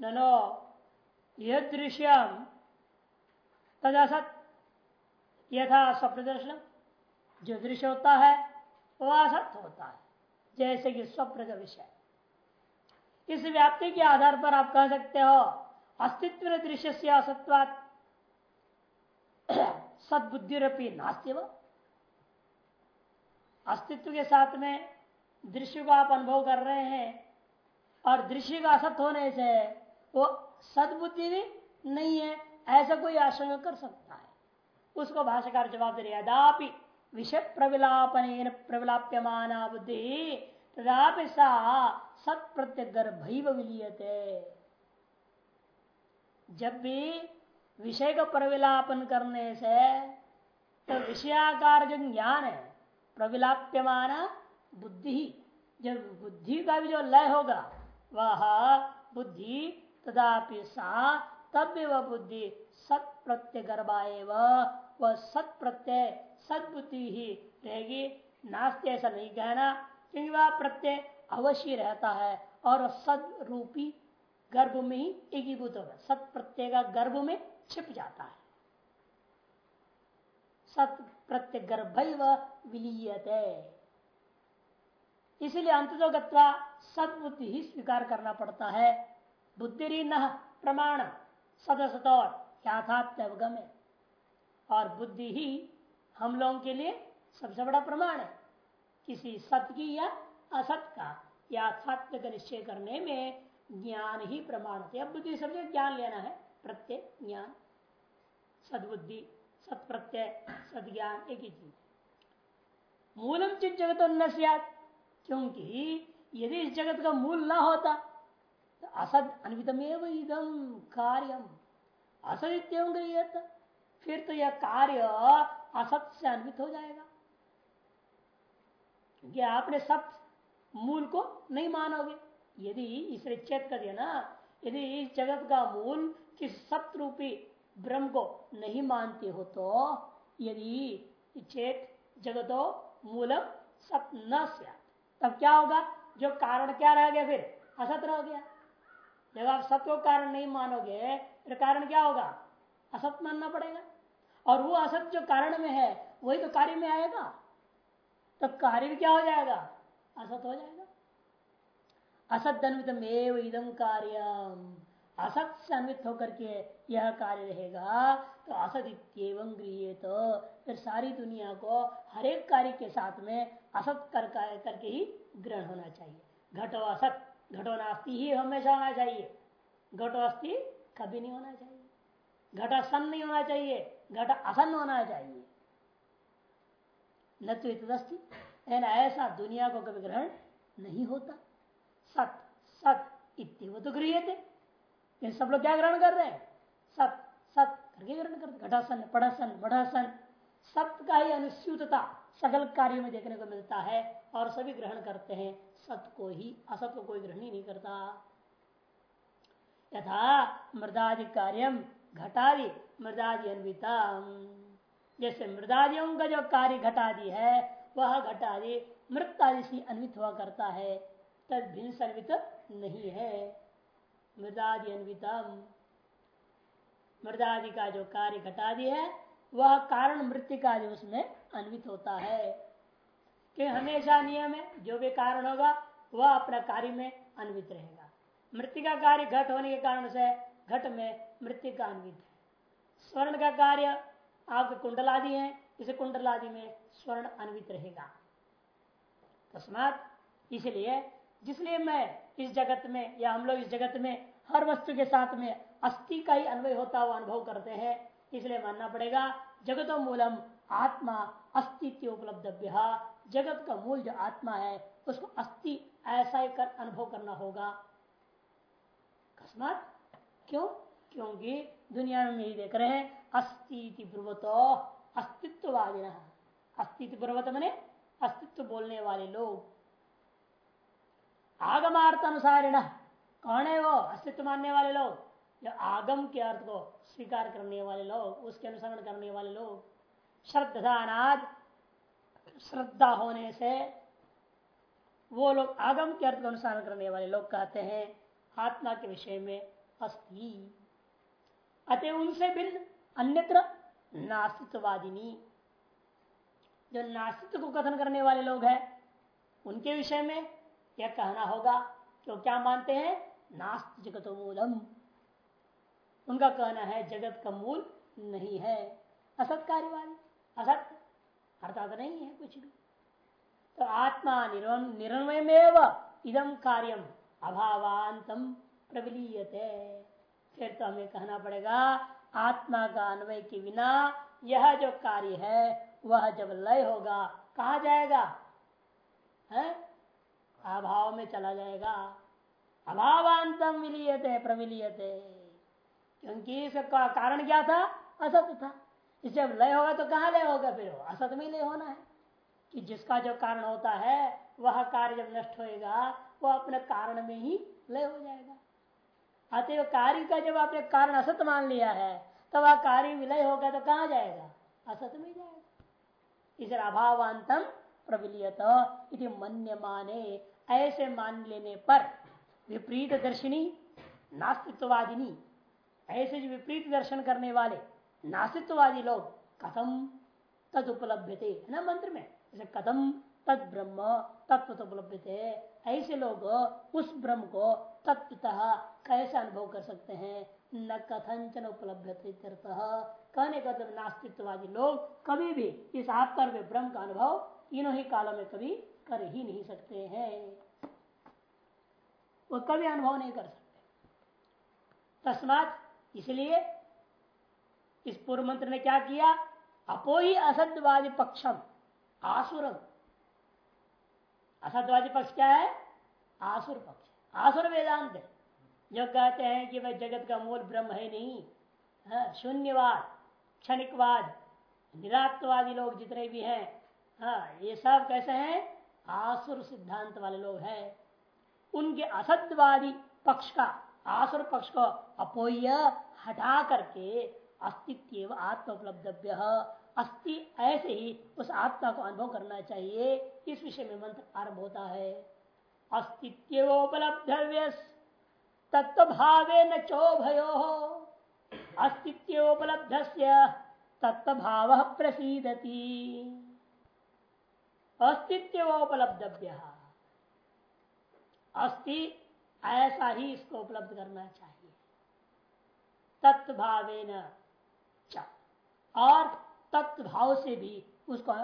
ननो यह दृश्यम तद असत यथा स्वप्न दर्शन जो दृश्य होता है वह असत होता है, जैसे कि स्वप्न का विषय। इस व्याप्ति के आधार पर आप कह सकते हो, अस्तित्व दृश्य से असत्वात। सदबुद्धि नास्तिव अस्तित्व के साथ में दृश्य को आप अनुभव कर रहे हैं, और दृश्य का असत होने से वो सदबुद्धि भी नहीं है, ऐसा कोई आशंका कर सकता है। उसको भाषाकार जवाब दे यदापि विषय प्रविलापन प्रविलाप्यमान बुद्धि, तदापि सा सत प्रत्यगर्भ विलीयते। जब भी विषय का प्रविलापन करने से तो विषयाकार जो ज्ञान है, प्रविलाप्यमान बुद्धि, जब बुद्धि का भी जो लय होगा, वह बुद्धि तदापि सा तब वह बुद्धि सत प्रत्यय गर्भाए वह सत प्रत्यय सदबुद्धि ही रहेगी नास्ते ऐसा नहीं कहना, क्योंकि वह प्रत्यय अवश्य रहता है, और सद रूपी गर्भ में ही एकीभूत होगा। सत प्रत्यय का गर्भ में छिप जाता है। सत प्रत्यय गर्भ विलीयते। इसलिए अंततोगत्वा सदबुद्धि ही स्वीकार करना पड़ता है। बुद्धि न प्रमाण सदसत और याथात्म अवगम है और बुद्धि ही हम लोगों के लिए सबसे बड़ा प्रमाण है। किसी सत्य की या असत का या सत्य का निश्चय करने में ज्ञान ही प्रमाण थे अब बुद्धि सबसे ज्ञान लेना है, प्रत्यय ज्ञान। सदबुद्धि सत प्रत्यय सद ज्ञान एक ही चीज़। मूलम चित जगत न क्योंकि यदि इस जगत का मूल ना होता तो असद अन्वितमेव इदम कार्यम। असद फिर तो यह कार्य असत से अन्वित हो जाएगा। क्योंकि आपने सत्य मूल को नहीं मानोगे। यदि इसे चेत कर दिया ना, यदि इस जगत का मूल किस सत्य रूपी ब्रह्म को नहीं मानते हो तो यदि चेत जगतो मूलम सत न तब क्या होगा? जो कारण क्या रह गया फिर? असत रह गया। जब आप सत्य को कारण नहीं मानोगे, फिर कारण क्या होगा? असत मानना पड़ेगा। और वो असत जो कारण में है, वही तो कार्य में आएगा। तो कार्य भी क्या हो जाएगा? असत हो जाएगा। असत अन्वितम इदम कार्यम। असत से अन्वित होकर के यह कार्य रहेगा तो असत इतम गृह तो फिर सारी दुनिया को हरेक कार्य के साथ में असत कर करके ही ग्रहण होना चाहिए। घटो असत। घटो नास्ती ही हमेशा होना चाहिए। घटो अस्थि कभी नहीं होना चाहिए। घट असन नहीं होना चाहिए, घट असन होना चाहिए। न तो इत ऐसा दुनिया को कभी ग्रहण नहीं होता। सत सत इतव तो गृह थे सब लोग क्या ग्रहण कर रहे हैं? सत सत करके ग्रहण करते घटासन पढ़ासन बढ़ासन सत्य का ही अनुस्यूतता, सकल कार्यों में देखने को मिलता है। और सभी ग्रहण करते हैं। सत को ही, असत को कोई ग्रहण ही नहीं करता। यथा मृदादि कार्यम घटादि मृदादि अन्विता जैसे मृदादियों का जो कार्य घटादि है, वह घटादि मृत आदि से अन्वित हुआ करता है, तद भिन्न सर्वित नहीं है। मृदादि अन्वितम मृदादि का जो कार्य घटादि है, वह कारण मृत्यु का जो उसमें अन्वित होता है। कि हमेशा नियम है, जो भी कारण होगा, वह अपना कार्य में अन्वित रहेगा। मृत्यु का कार्य घट होने के कारण से घट में मृत्यु का अन्वित है। स्वर्ण का कार्य आपके कुंडलादि है, इसे कुंडलादि में स्वर्ण अन्वित रहेगा। तस्मात इसलिए जिसलिए मैं इस जगत में, या हम लोग इस जगत में हर वस्तु के साथ में अस्थि का ही अन्वय होता हुआ अनुभव करते हैं, इसलिए मानना पड़ेगा, जगतो मूलम आत्मा अस्तित्व उपलब्ध जगत का मूल जो आत्मा है, उसको अस्थि, ऐसा ही कर अनुभव करना होगा। अकस्मात क्यों? क्योंकि दुनिया में यही देख रहे हैं अस्तित्व ब्रुवतो अस्तित्ववादी अस्तित्व ब्रुवत मैंने अस्तित्व बोलने वाले लोग। आगमार्थ अनुसार कौन है वो? अस्तित्व मानने वाले लोग। जो आगम के अर्थ को स्वीकार करने वाले लोग, उसके अनुसरण करने वाले लोग। श्रद्धानाद श्रद्धा होने से वो लोग आगम के अर्थ का अनुसरण करने वाले लोग कहते हैं, आत्मा के विषय में अस्थि अतः उनसे भिन्न अन्यत्र नास्तित्ववादिनी। जो नास्तित्व को कथन करने वाले लोग हैं, उनके विषय में यह कहना होगा कि क्या मानते हैं? नास्त जगत मूलम। उनका कहना है, जगत का मूल नहीं है। असत कार्यवादी असत अर्थात नहीं है कुछ भी। तो आत्मा निरन्वय में इदम कार्यम अभावांतम प्रबलीयते। फिर तो हमें कहना पड़ेगा, आत्मा का अन्वय के बिना यह जो कार्य है, वह जब लय होगा, कहा जाएगा? है? अभाव में चला जाएगा। अभावांतम विलीयते प्रविलीयते क्योंकि इसका कारण क्या था? असत था। जब लय होगा तो कहाँ लय होगा फिर? असत में लय होना है। कि जिसका जो कारण होता है, वह कार्य जब नष्ट होएगा, वह अपने कारण में ही लय हो जाएगा। अतः कार्य का जब आपने कारण असत मान लिया है तो वह कार्य विलय होगा तो कहा जाएगा? असत में जाएगा। इसे अभावांतम प्रबिलियत इति मन्य माने ऐसे मान लेने पर विपरीत दर्शनी नास्तित्ववादिनी ऐसे जो विपरीत दर्शन करने वाले नास्तित्ववादी लोग कथम तद उपलब्ध थे ना मंत्र में? जैसे कथम तद ब्रह्म तत्व तो उपलब्ध थे ऐसे लोग उस ब्रह्म को तत्वतः कैसे अनुभव कर सकते हैं? न कथंचन उपलब्ध कहने का मतलब नास्तित्ववादी लोग कभी भी इस आत्मा ब्रह्म का अनुभव तीनों ही कालों में कभी कर ही नहीं सकते हैं। वो कभी अनुभव नहीं कर सकते। तस्मात इसलिए इस पूर्व मंत्र ने क्या किया? अपो ही असत्यवादी पक्षम आसुरम असत्यवादी पक्ष क्या है? आसुर पक्ष। आसुर वेदांत जो कहते हैं कि वह जगत का मूल ब्रह्म है नहीं। हाँ, शून्यवाद क्षणिकवाद निरात्वादी लोग जितने भी हैं हाँ ये सब कैसे हैं? आसुर सिद्धांत वाले लोग हैं। उनके असत्यवादी पक्ष का आसुर पक्ष को अपोय हटा करके अस्तित्व आत्म उपलब्धव्य अस्थि ऐसे ही उस आत्मा को अनुभव करना चाहिए। इस विषय में मंत्र आरंभ होता है। अस्तित्वोपलब्धव्य तत्व भावे न चोभयो। अस्तित्वोपलब्ध तत्व भाव प्रसीदती। अस्तित्वोपलब्धव्य। अस्थि ऐसा ही इसको उपलब्ध करना चाहिए। तत्व भावे न और तत्व भाव से भी उसको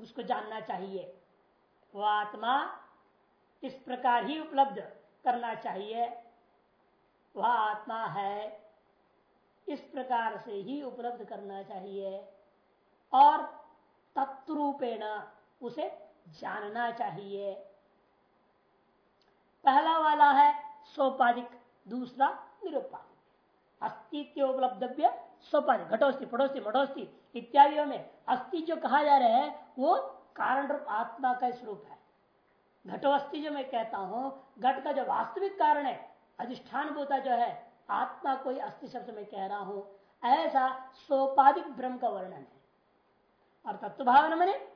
उसको जानना चाहिए। वह आत्मा इस प्रकार ही उपलब्ध करना चाहिए। वह आत्मा है, इस प्रकार से ही उपलब्ध करना चाहिए और तत्रूपेण उसे जानना चाहिए। पहला वाला है सोपाधिक, दूसरा निरुपाधिक। अस्तित्व उपलब्धव्य सोपाधिक घटोस्ती, पड़ोस्ती मठोस्ती इत्यादियों में अस्थि जो कहा जा रहा है, वो कारण रूप आत्मा का स्वरूप है। घटोस्थि जो मैं कहता हूँ, घट का जो वास्तविक कारण है अधिष्ठान भूता जो है, आत्मा कोई अस्थि शब्द में कह रहा हूँ। ऐसा सोपाधिक ब्रह्म का वर्णन है। और तत्व भावना मैंने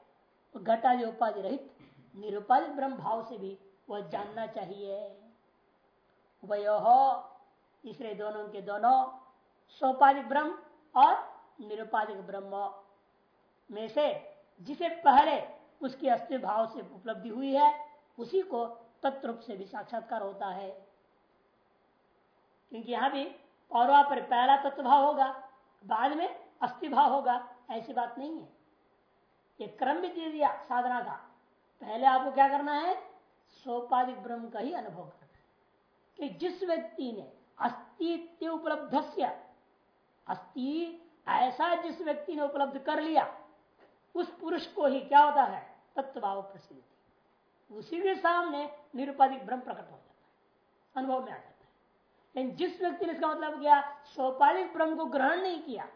घटादि उपाधि रहित, निरुपाधिक ब्रह्म भाव से भी वह जानना चाहिए। वयो हो इसलिए दोनों के दोनों सोपाधिक ब्रह्म और निरुपाधिक ब्रह्म में से जिसे पहले उसकी अस्थिर भाव से उपलब्धि हुई है, उसी को तत्व से भी साक्षात्कार होता है। क्योंकि यहाँ भी पौरवा पर पहला तत्व भाव होगा, बाद में अस्थि भाव होगा, ऐसी बात नहीं है। ये क्रम भी दे दिया, साधना का। पहले आपको क्या करना है? सोपाधिक ब्रह्म का ही अनुभव करना है। कि जिस व्यक्ति ने अस्तित्व उपलब्ध अस्थि ऐसा जिस व्यक्ति ने उपलब्ध कर लिया उस पुरुष को ही क्या होता है? तत्वभाव प्रसिद्ध। उसी के सामने निरुपाधिक ब्रह्म प्रकट हो जाता है अनुभव में आ जाता है। लेकिन जिस व्यक्ति ने इसका मतलब किया सोपाधिक ब्रह्म को ग्रहण नहीं किया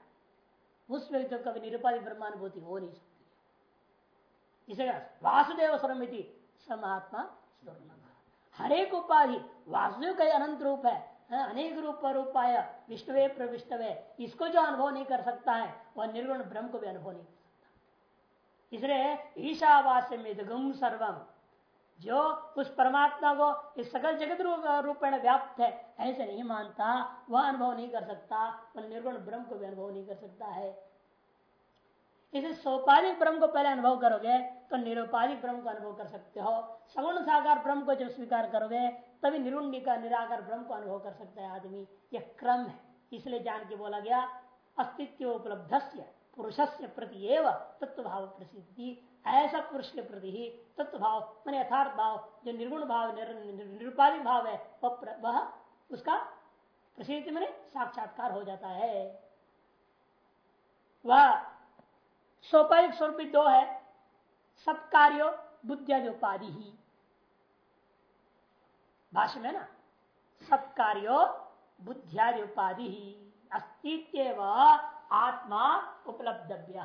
उस व्यक्ति को कभी निरुपाधिक ब्रह्मानुभूति हो नहीं सकती। इसे वासुदेव स्वरमिति समात्मा हरेक उपाधि वासुदेव का अनंत रूप हाँ, अनेक रूप रूपाय, विष्णुवे प्रविष्टवे। इसको जो अनुभव नहीं कर सकता है, वह निर्गुण ब्रह्म को भी अनुभव नहीं कर सकता। इसलिए ईशावास्य में सर्वम जो उस परमात्मा को इस सकल जगत रूपेण व्याप्त है, ऐसे नहीं मानता, वह अनुभव नहीं कर सकता, वह निर्गुण ब्रह्म को भी अनुभव नहीं कर सकता है। इसे सोपाधिक ब्रह्म को पहले अनुभव करोगे तो निरुपाधिक ब्रह्म को अनुभव कर सकते हो। सगुण साकार ब्रह्म को जब स्वीकार करोगे तभी निर्गुण का निराकार ब्रह्म को अनुभव कर सकता है आदमी। यह क्रम है। इसलिए जान के बोला गया अस्तित्व उपलब्ध से पुरुष से प्रति एवं तत्व भाव प्रसिद्धि। ऐसा पुरुष के प्रति ही तत्व भाव मान यथार्थ भाव, जो निर्गुण भाव निरुपाधिक भाव है, वह उसका प्रसिद्धि मैंने साक्षात्कार हो जाता है। वह सोपाधिक स्वरूप दो है। सब कार्यो बुद्धियादि उपाधि ही भाषा में ना सब कार्यो बुद्धियादि उपाधि अस्तित्व आत्मा उपलब्धव्य।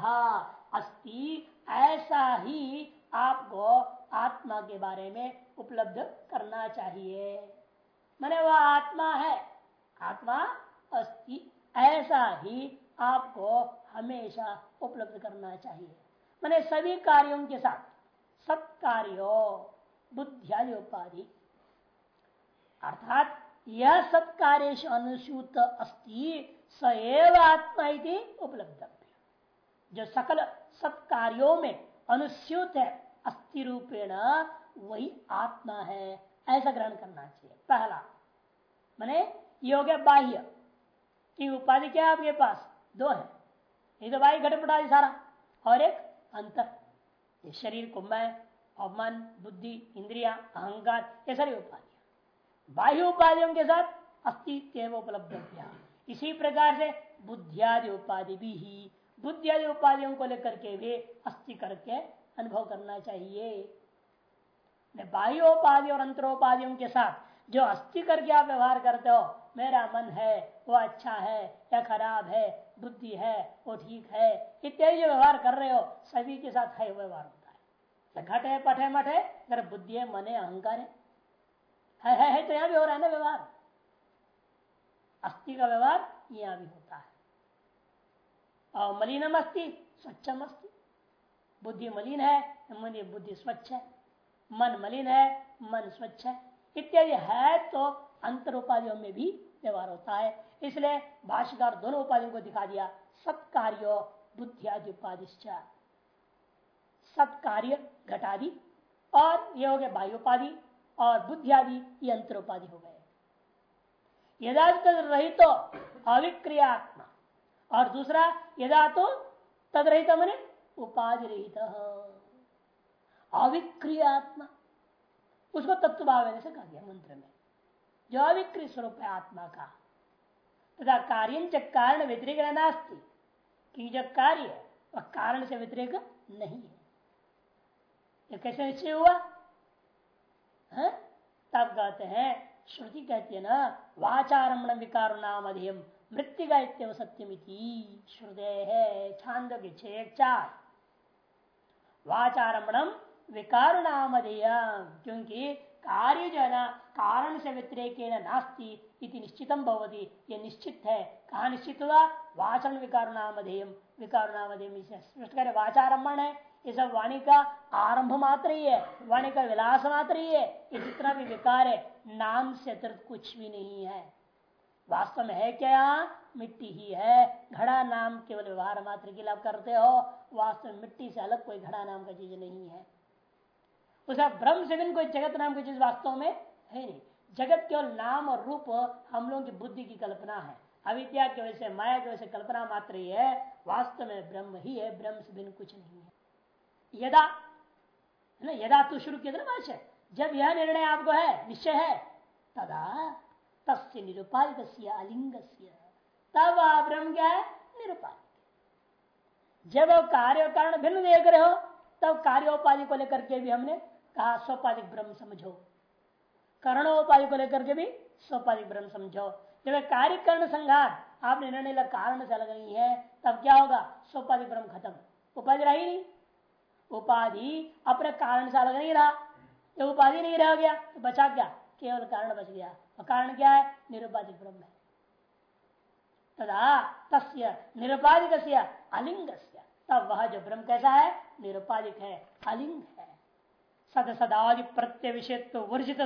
अस्ति, ऐसा ही आपको आत्मा के बारे में उपलब्ध करना चाहिए। मैंने वह आत्मा है। आत्मा अस्ति, ऐसा ही आपको हमेशा उपलब्ध करना चाहिए। मैंने सभी कार्यों के साथ सब कार्यो बुद्धियादि उपाधि अर्थात यह सब कार्य अनुसूत अस्ति सएव आत्मा उपलब्ध जो सकल सब कार्यों में अनुस्यूत है अस्थि रूपेण, वही आत्मा है। ऐसा ग्रहण करना चाहिए। पहला, मैंने योग बाह्य। की उपाधि क्या है आपके पास? दो है। ये तो बाह्य, घटपटा सारा। और एक अंतर। ये शरीर, कुंभ है और मन बुद्धि, इंद्रिया, अहंकार, ये सारी उपाधियाँ बाह्य उपाधियों के साथ अस्तित्व उपलब्ध इसी प्रकार से बुद्धियादि उपाधि भी ही बुद्धि आदि उपाधियों को लेकर के भी अस्थि करके अनुभव करना चाहिए। बाह्योपाधि और अंतरोपाधियों के साथ जो अस्थि करके आप व्यवहार करते हो, मेरा मन है, वो अच्छा है, या खराब है, बुद्धि है, वो ठीक है, इत्यादि जो व्यवहार कर रहे हो, सभी के साथ है व्यवहार होता है। घट है पट है मठ है अगर बुद्धि है, मन है, अहंकार है है, है, तो यहाँ भी हो रहा है ना व्यवहार? अस्थि का व्यवहार यहाँ भी होता है। और मलिनम अस्थि स्वच्छम अस्थि। बुद्धि मलिन है मन बुद्धि स्वच्छ है। मन मलिन है मन स्वच्छ है। इत्यादि है तो अंतर उपाधियों में भी व्यवहार होता है। इसलिए भाष्यकार दोनों उपाधियों को दिखा दिया। सत्कार्यो बुद्धियादि उपाधि सत्कार्य घटादि और ये हो गए बाह्योपाधि और बुद्धियादि ये अंतर उपाधि हो गए। यदा रहित तो अविक्रियात्मा। और दूसरा यदा तो तद रहित मैंने उपाधि रहित। अविक्रियात्मा। उसको तत्व भाव से कहा गया मंत्र में। जो अविक्रिय स्वरूप है आत्मा का, तथा कार्य कारण व्यतिरिक नास्ती। कि जो कार्य वह कारण से व्यतिरिक नहीं है। कैसे निश्चय हुआ? है? तब कहते हैं, श्रुति कहती है ना वाचारमण विकार नाम अधिम मृत्यु इतव सत्यमिति श्रुदय है छांद के छे चार। वाचारमणम विकार नाम अधियम क्योंकि कार्य जो है ना कारण से व्यतिरेक नास्ती इति निश्चितम भवती ये निश्चित है। कहा निश्चित हुआ? वाचन विकार नामधेयम विकार नामधेयम स्पष्ट करे वाचारम्भण है। ये सब वाणी का आरंभ मात्र ही है, वाणी का विलास मात्र ही है ये जितना भी विकार है, नाम से अतिरिक्त कुछ भी नहीं है। वास्तव में है क्या? मिट्टी ही है। घड़ा नाम केवल व्यवहार मात्र के लाभ करते हो, वास्तव में मिट्टी से अलग कोई घड़ा नाम का चीज़ नहीं है। उसे ब्रह्म से भी कोई जगत नाम की चीज़ वास्तव में है नहीं। जगत केवल नाम और रूप हम लोगों की बुद्धि की कल्पना है। अविद्या के वजह से, माया की वजह से कल्पना मात्र ही है, वास्तव में ब्रह्म ही है, ब्रह्म से बिन कुछ नहीं है। यदा, है ना, यदा तू शुरू किया था ना जब यह निर्णय आपको है, निश्चय है, तदा तस्य निरुपाधिक अलिंग तब आप ब्रह्म क्या है, निरुपाधिक। जब कार्य कारण भिन्न देख रहे हो, तब कार्योपाधि को लेकर के भी हमने कहा, सोपाधिक ब्रह्म समझो। कर्णोपाधि को लेकर के भी सोपाधिक ब्रह्म समझो। जब कार्य कर्ण संघात, आपने निर्णय कारण से अलग नहीं है, तब क्या होगा? सोपाधिक ब्रह्म खत्म। उपाधि रही नहीं। उपाधि अपने कारण से अलग नहीं रहा। जब उपाधि नहीं रह गया तो बचा क्या? केवल कारण बच गया। और कारण क्या है? निरुपाधिक ब्रह्म है। तदा तस्य निरुपाधिक अलिंग तब वह जो ब्रह्म कैसा है? निरुपाधिक है, अलिंग है। सद सदादि प्रत्यय विषय तो वर्जित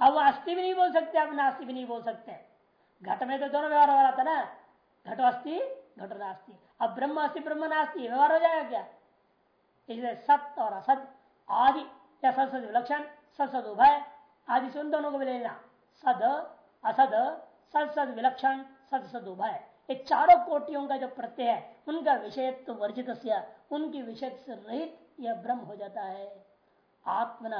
अब अस्थि भी नहीं बोल सकते अब नास्ति भी नहीं बोल सकते। घट में तो दोनों व्यवहार हो रहा था ना। घटो अस्थि, घटो नास्ति। अब ब्रह्म अस्थि, ब्रह्म नास्ति व्यवहार हो जाएगा क्या? इसलिए सत्य और असत, आदि, या सद विलक्षण सद सद उभय, आदि से उन दोनों को भी लेना। सद, असद सद सद विलक्षण सद सद उभय। ये चारों कोटियों का जो प्रत्यय है, उनका विषयत्व वर्जित उनकी विषय से रहित यह ब्रह्म हो जाता है। आत्मन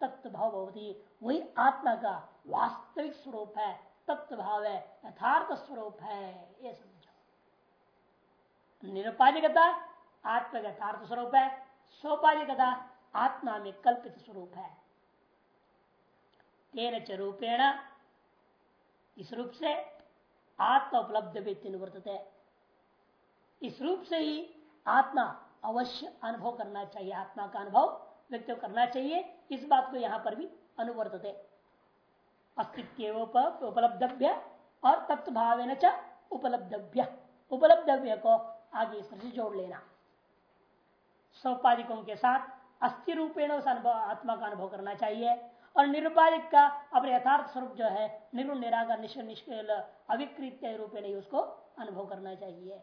तत्व भाव भवती। वही आत्मा का वास्तविक स्वरूप है तत्व भाव है, यथार्थ स्वरूप है, ये समझो। निरुपाधिकता आत्मा यथार्थ स्वरूप है। सोपाधिकता आत्मा में कल्पित स्वरूप है। तेन च रूपेण इस रूप से आत्मा उपलब्ध व्यक्ति वर्तते इस रूप से ही आत्मा अवश्य अनुभव करना चाहिए, आत्मा का अनुभव व्यक्त करना चाहिए। इस बात को यहाँ पर भी अनुवर्तते। अस्तित्व उपलब्धव्य और तत्व भाव उपलब्धव्य। उपलब्धव्य को आगे से जोड़ लेना। सौपाधिकों के साथ अस्थि रूपेण उस अनुभव, आत्मा का अनुभव करना चाहिए। और निरुपाधिक का अपने यथार्थ स्वरूप जो है निराकार निश्चय निष्कल अविकृत रूपे नहीं उसको अनुभव करना चाहिए।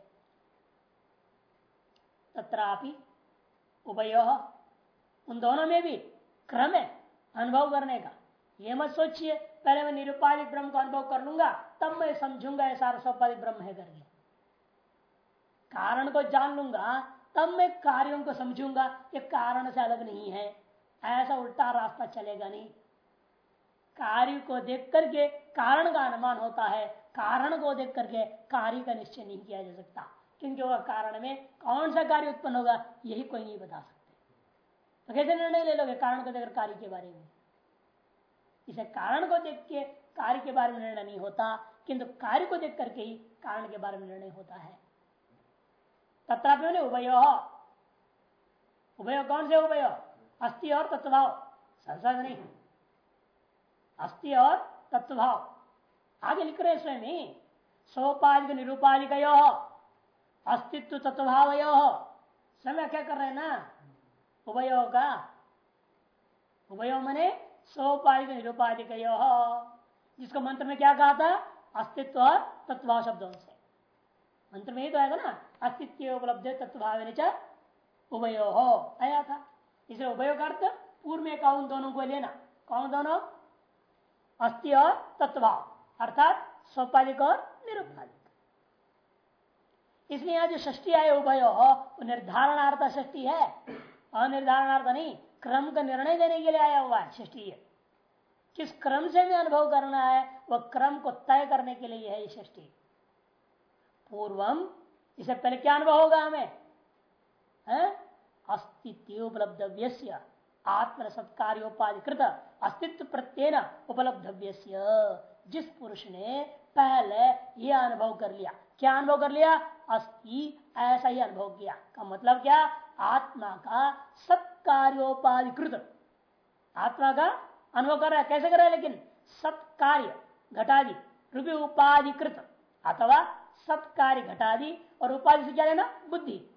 तथापि उभय, उन दोनों में भी क्रम है अनुभव करने का। ये मत सोचिए, पहले मैं निरुपाधिक ब्रह्म का अनुभव कर लूँगा, तब मैं समझूँगा ऐसा सोपाधिक ब्रह्म है करके। कारण को जान लूँगा तब मैं कार्यों को समझूँगा, ये कारण से अलग नहीं है। ऐसा उल्टा रास्ता चलेगा नहीं। कार्य को देख करके कारण का अनुमान होता है। कारण को देख करके कार्य का निश्चय नहीं किया जा सकता। क्योंकि वह कारण में कौन सा कार्य उत्पन्न होगा, यही कोई नहीं बता सकते। तो कैसे निर्णय ले लोगे कारण को देखकर कार्य के बारे में? इसे कारण को देख के कार्य के बारे में निर्णय नहीं होता, किंतु कार्य को देख करके ही कारण के बारे में निर्णय होता है। तथापि उभय उभय कौन से उभय अस्थि और तत्वभाव संसार नहीं अस्थि और तत्वभाव आगे लिख रहे स्वयं ही सोपाधिक निरूपाधिक अस्तित्व तत्वभाव समय क्या कर रहे हैं ना? उभय का। उभयो मने सोपाधिक निरूपाधिक जिसको मंत्र में क्या कहा था? अस्तित्व और तत्वभाव शब्दों से। मंत्र में ही तो आएगा ना? अस्तित्व उपलब्ध तत्वभाव उभय। आया था। इसे उभय का अर्थ पूर्व में कौन दोनों को लेना? कौन दोनों? अस्थि और तत्वभाव अर्थात सोपालिक और निरुपालिक। इसलिए यहाँ जो आए उभय हो निर्धारणार्थ षष्टी है। अनिर्धारणार्थ नहीं, क्रम का निर्णय देने के लिए आया हुआ है षष्टी किस क्रम से भी अनुभव करना है वह क्रम को तय करने के लिए है ये षष्टी पूर्वम। इसे पहले क्या अनुभव होगा हमें? अस्तित्व उपलब्धव्य आत्म सत्कार्योपाधिकृत अस्तित्व प्रत्येन उपलब्धव्य जिस पुरुष ने पहले यह अनुभव कर लिया, क्या अनुभव कर लिया? अस्थि ऐसा ही अनुभव किया। का मतलब क्या? आत्मा का सत्कार्योपाधिकृत। आत्मा का अनुभव कर रहा है, कैसे कर रहा है लेकिन? सत्कार्य, घटादि, रूपी उपाधिकृत। अथवा सत्कार्य घटादि और उपाधि से क्या लेना? बुद्धि।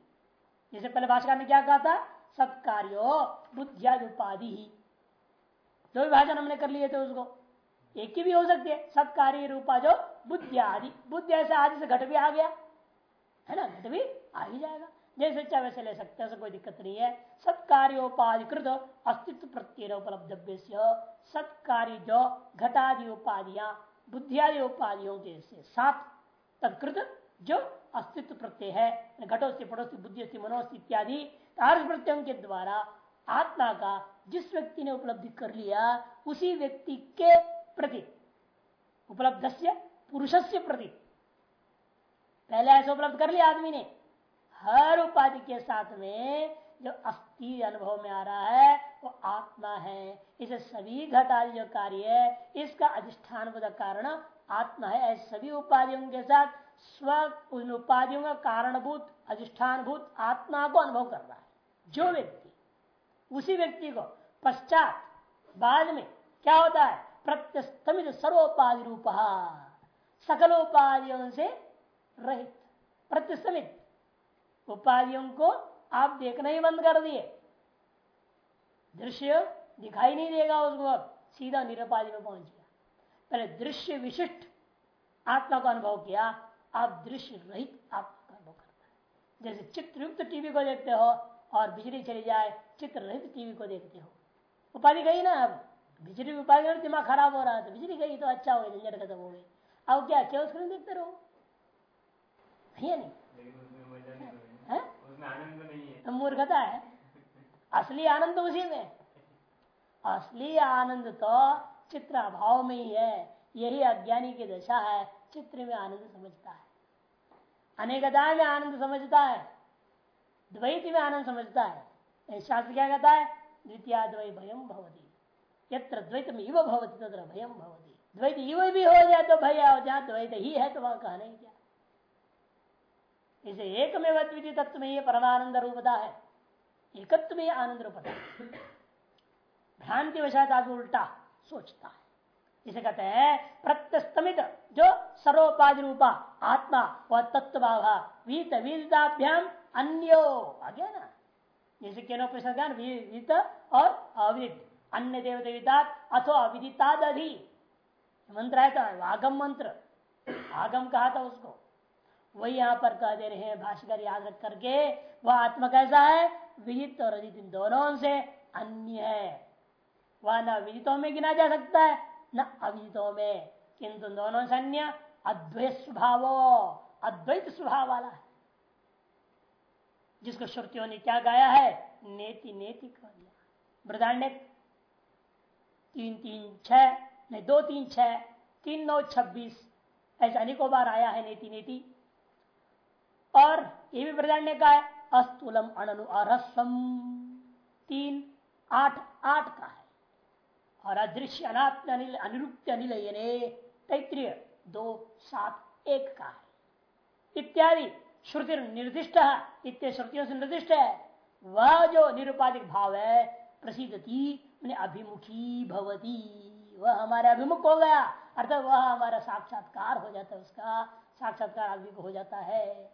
जैसे पहले भाषा ने क्या कहा था? सत्कार्यो बुद्धियादि उपाधि ही। जो विभाजन हमने कर लिए थे उसको, एक ही भी हो सकती है। सत्कार्य रूपा जो बुद्धि आदि। बुद्धि ऐसे आदि से घट भी आ गया। है ना? घट भी आ ही जाएगा। जैसे चाहे वैसे ले सकते हैं कोई दिक्कत नहीं है। सत्कार्योपाधिकृत अस्तित्व प्रत्यय उपलब्ध सत्कार्य जो घटादि उपाधियाँ बुद्धियादि उपाधियों के साथ तत्कृत जो अस्तित्व प्रत्यय है घटोस्ती पड़ोस्ती बुद्धि मनोस्ती इत्यादि तार्स प्रत्ययों के द्वारा आत्मा का जिस व्यक्ति ने उपलब्धि कर लिया, उसी व्यक्ति के प्रति उपलब्ध पुरुष प्रति। पहले ऐसे उपलब्ध कर लिया आदमी ने। हर उपाधि के साथ में जो अस्थि अनुभव में आ रहा है, वो आत्मा है। इसे सभी घट आदि जो कार्य है। इसका अधिष्ठान कारण आत्मा है, ऐसे सभी उपाधियों के साथ स्व उन उपाधियों का कारणभूत, अधिष्ठानभूत आत्मा को अनुभव कर रहा है। जो व्यक्ति, उसी व्यक्ति को पश्चात बाद में क्या होता है? प्रत्यस्तमित सर्वोपाधि रूप सकल उपाधियों से रहित प्रत्यस्तमित उपाधियों को आप देखना ही बंद कर दिए। दृश्य दिखाई नहीं देगा उसको सीधा निरपाधि में पहुँच गया। पहले दृश्य विशिष्ट आत्मा का अनुभव किया आप दृश्य रहित आत्मा का अनुभव करता है। जैसे चित्रयुक्त टीवी को देखते हो और बिजली चली जाए चित्र रहित टीवी को देखते हो। उपाधि गई ना अब? बिजली उपाधि दिमाग खराब हो रहा है तो बिजली गई तो अच्छा हो गया झंझट खत्म हो गई। अब क्या केवल स्क्रीन देखते रहो? है नहीं? तो मूर्खता है। असली आनंद तो उसी में। असली आनंद तो चित्र अभाव में ही है, यही अज्ञानी की दशा है, चित्र में आनंद समझता है। अनेकता में आनंद समझता है, द्वैत में आनंद समझता है। शास्त्र क्या कहता है? द्वितीय द्वै भयम भवती। यत्र द्वैत में इव भवती, तत्र भयम भवती। द्वैत इव भी हो जाए तो भैया जहाँ द्वैत ही है तो वहाँ कहने क्या। इसे एक में द्वितीय तत्व में ये परमानंद रूपता है। एकत्व में आनंद रूपता भ्रांति वशात आदमी उल्टा। सोचता है। इसे कहते हैं प्रत्यस्तमित, जो सर्वोपाधि रूपा आत्मा व तत्व भाव वीत वीताभ्याम अन्यो। आ गया ना? जैसे केनो प्रश्न ज्ञान विदित और अविदित। अन्य देवता अथवा अविदिताद अधि मंत्र है तो आगम मंत्र। आगम कहा था उसको। वही यहाँ पर कह दे रहे हैं भाष्कर, याद रख करके, वह आत्मा कैसा है? विदित और अदित दोनों से अन्य है। वह न विदितों में गिना जा सकता है, न अविदितों में। किंतु दोनों से अन्य अद्वैत स्वभाव अद्वैत स्वभाव वाला है। जिसको श्रुतियों ने क्या गाया है? नेति नेति कह दिया बृदारण्य तीन तीन छ नहीं, दो, तीन छ तीन, नौ, छब्बीस, ऐसा अनेकों बार आया है नेति नेति। और ये भी बृदारण्य का है। अस्तुलम अणनु अरसम। तीन, आठ आठ का है। और अदृश्य अनात्म अनिल अनिरुक्त अनिल तैत्रीय दो सात एक का है। इत्यादि श्रुति निर्दिष्ट इतने श्रुतियों से निर्दिष्ट है। वह जो निरुपाधिक भाव है प्रसिद्धति अभिमुखी भवती। वह हमारे अभिमुख हो गया। अर्थात वह हमारा साक्षात्कार हो जाता है उसका। साक्षात्कार को हो जाता है।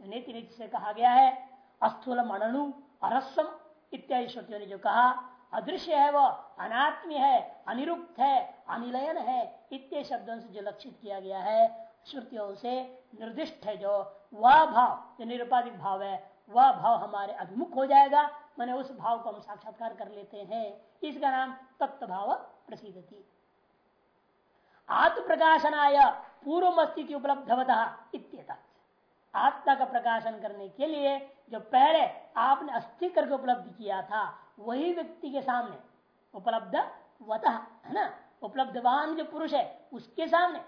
नीति नीति से कहा गया है अस्थूलम अणु अरस्वम इत्यादि श्रुतियों ने जो कहा अदृश्य है वह अनात्मी है, अनिरुक्त है, अनिलयन है इत्यादि शब्दों से जो लक्षित किया गया है, श्रुतियों से निर्दिष्ट है जो, वह भाव, जो निरुपाधिक भाव है, वह भाव हमारे अभिमुख हो जाएगा, मैंने उस भाव को हम साक्षात्कार कर लेते हैं। इसका नाम तत्व भाव प्रसिद्ध थी आत्म प्रकाशनाय पूर्व स्थिति उपलब्धवता इत्यता आत्मा का प्रकाशन करने के लिए जो पहले आपने अस्थि करके उपलब्ध किया था वही व्यक्ति के सामने। उपलब्ध वत, है ना? उपलब्धवान जो पुरुष है, उसके सामने।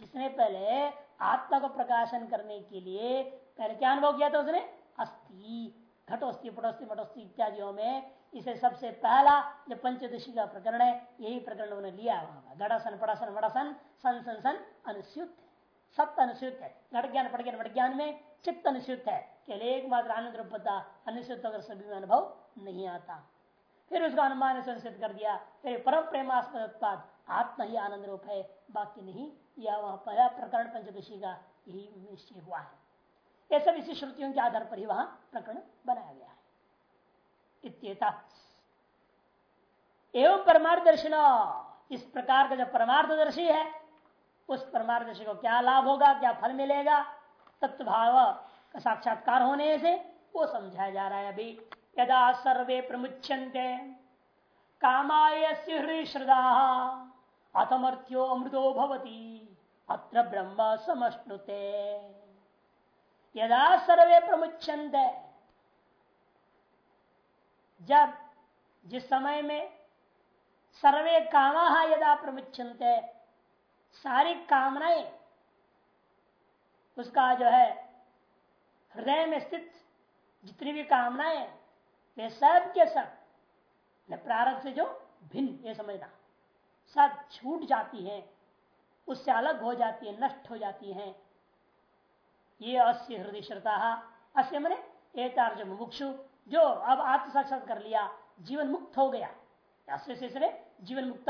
जिसने पहले आत्मा को प्रकाशन करने के लिए पहले क्या अनुभव किया था उसने? अस्थि घटोस्थि पटोस्थि मटोस्थि इत्यादियों में इसे सबसे पहला जो पंचदशी का प्रकरण है, यही प्रकरण उन्होंने लिया वहाँ घटासन, पटासन, मटासन, सन सन सन, अनुस्युत सत्य अनुसूत है। घट ज्ञान पट ज्ञान पट ज्ञान में चित्त अनुसूत है। केवल एकमात्र आनंद रूपता अनुसूत अगर सभी में अनुभव नहीं आता। फिर उसका अनुमान संसित कर दिया फिर परम प्रेमास्पद उत्पाद, आत्मा ही आनंद रूप है, बाकी नहीं। यह वह पहला प्रकरण पंचदशी का यही निश्चय हुआ है। यह सब इसी श्रुतियों के आधार पर ही वहाँ प्रकरण बनाया गया है। एवं परमार्दर्शन इस प्रकार का जो परमार्थदर्शी है, उस परमार्थ दर्शी को क्या लाभ होगा, क्या फल मिलेगा? तत्व भाव साक्षात्कार होने से वो समझाया जा रहा है अभी। यदा सर्वे प्रमुचंते कामाय हृदय अतमर्थ्यो अमृतो भवती। अत्र ब्रह्म समश्नुते यदा सर्वे प्रमुचंत जब जिस समय में सर्वे कामा यदा प्रमुचंते सारी कामनाएँ, उसका जो है हृदय में स्थित जितनी भी कामनाएँ वे सब के सब प्रारंभ से जो भिन्न, ये समझना। सब छूट जाती हैं, उससे अलग हो जाती है, नष्ट हो जाती हैं। ये अस्य हृदय श्रता अस्य मने एतार्ज मुमुक्षु, जो अब आत्म साक्षात कर लिया, जीवन मुक्त हो गया। अस्य जीवन मुक्त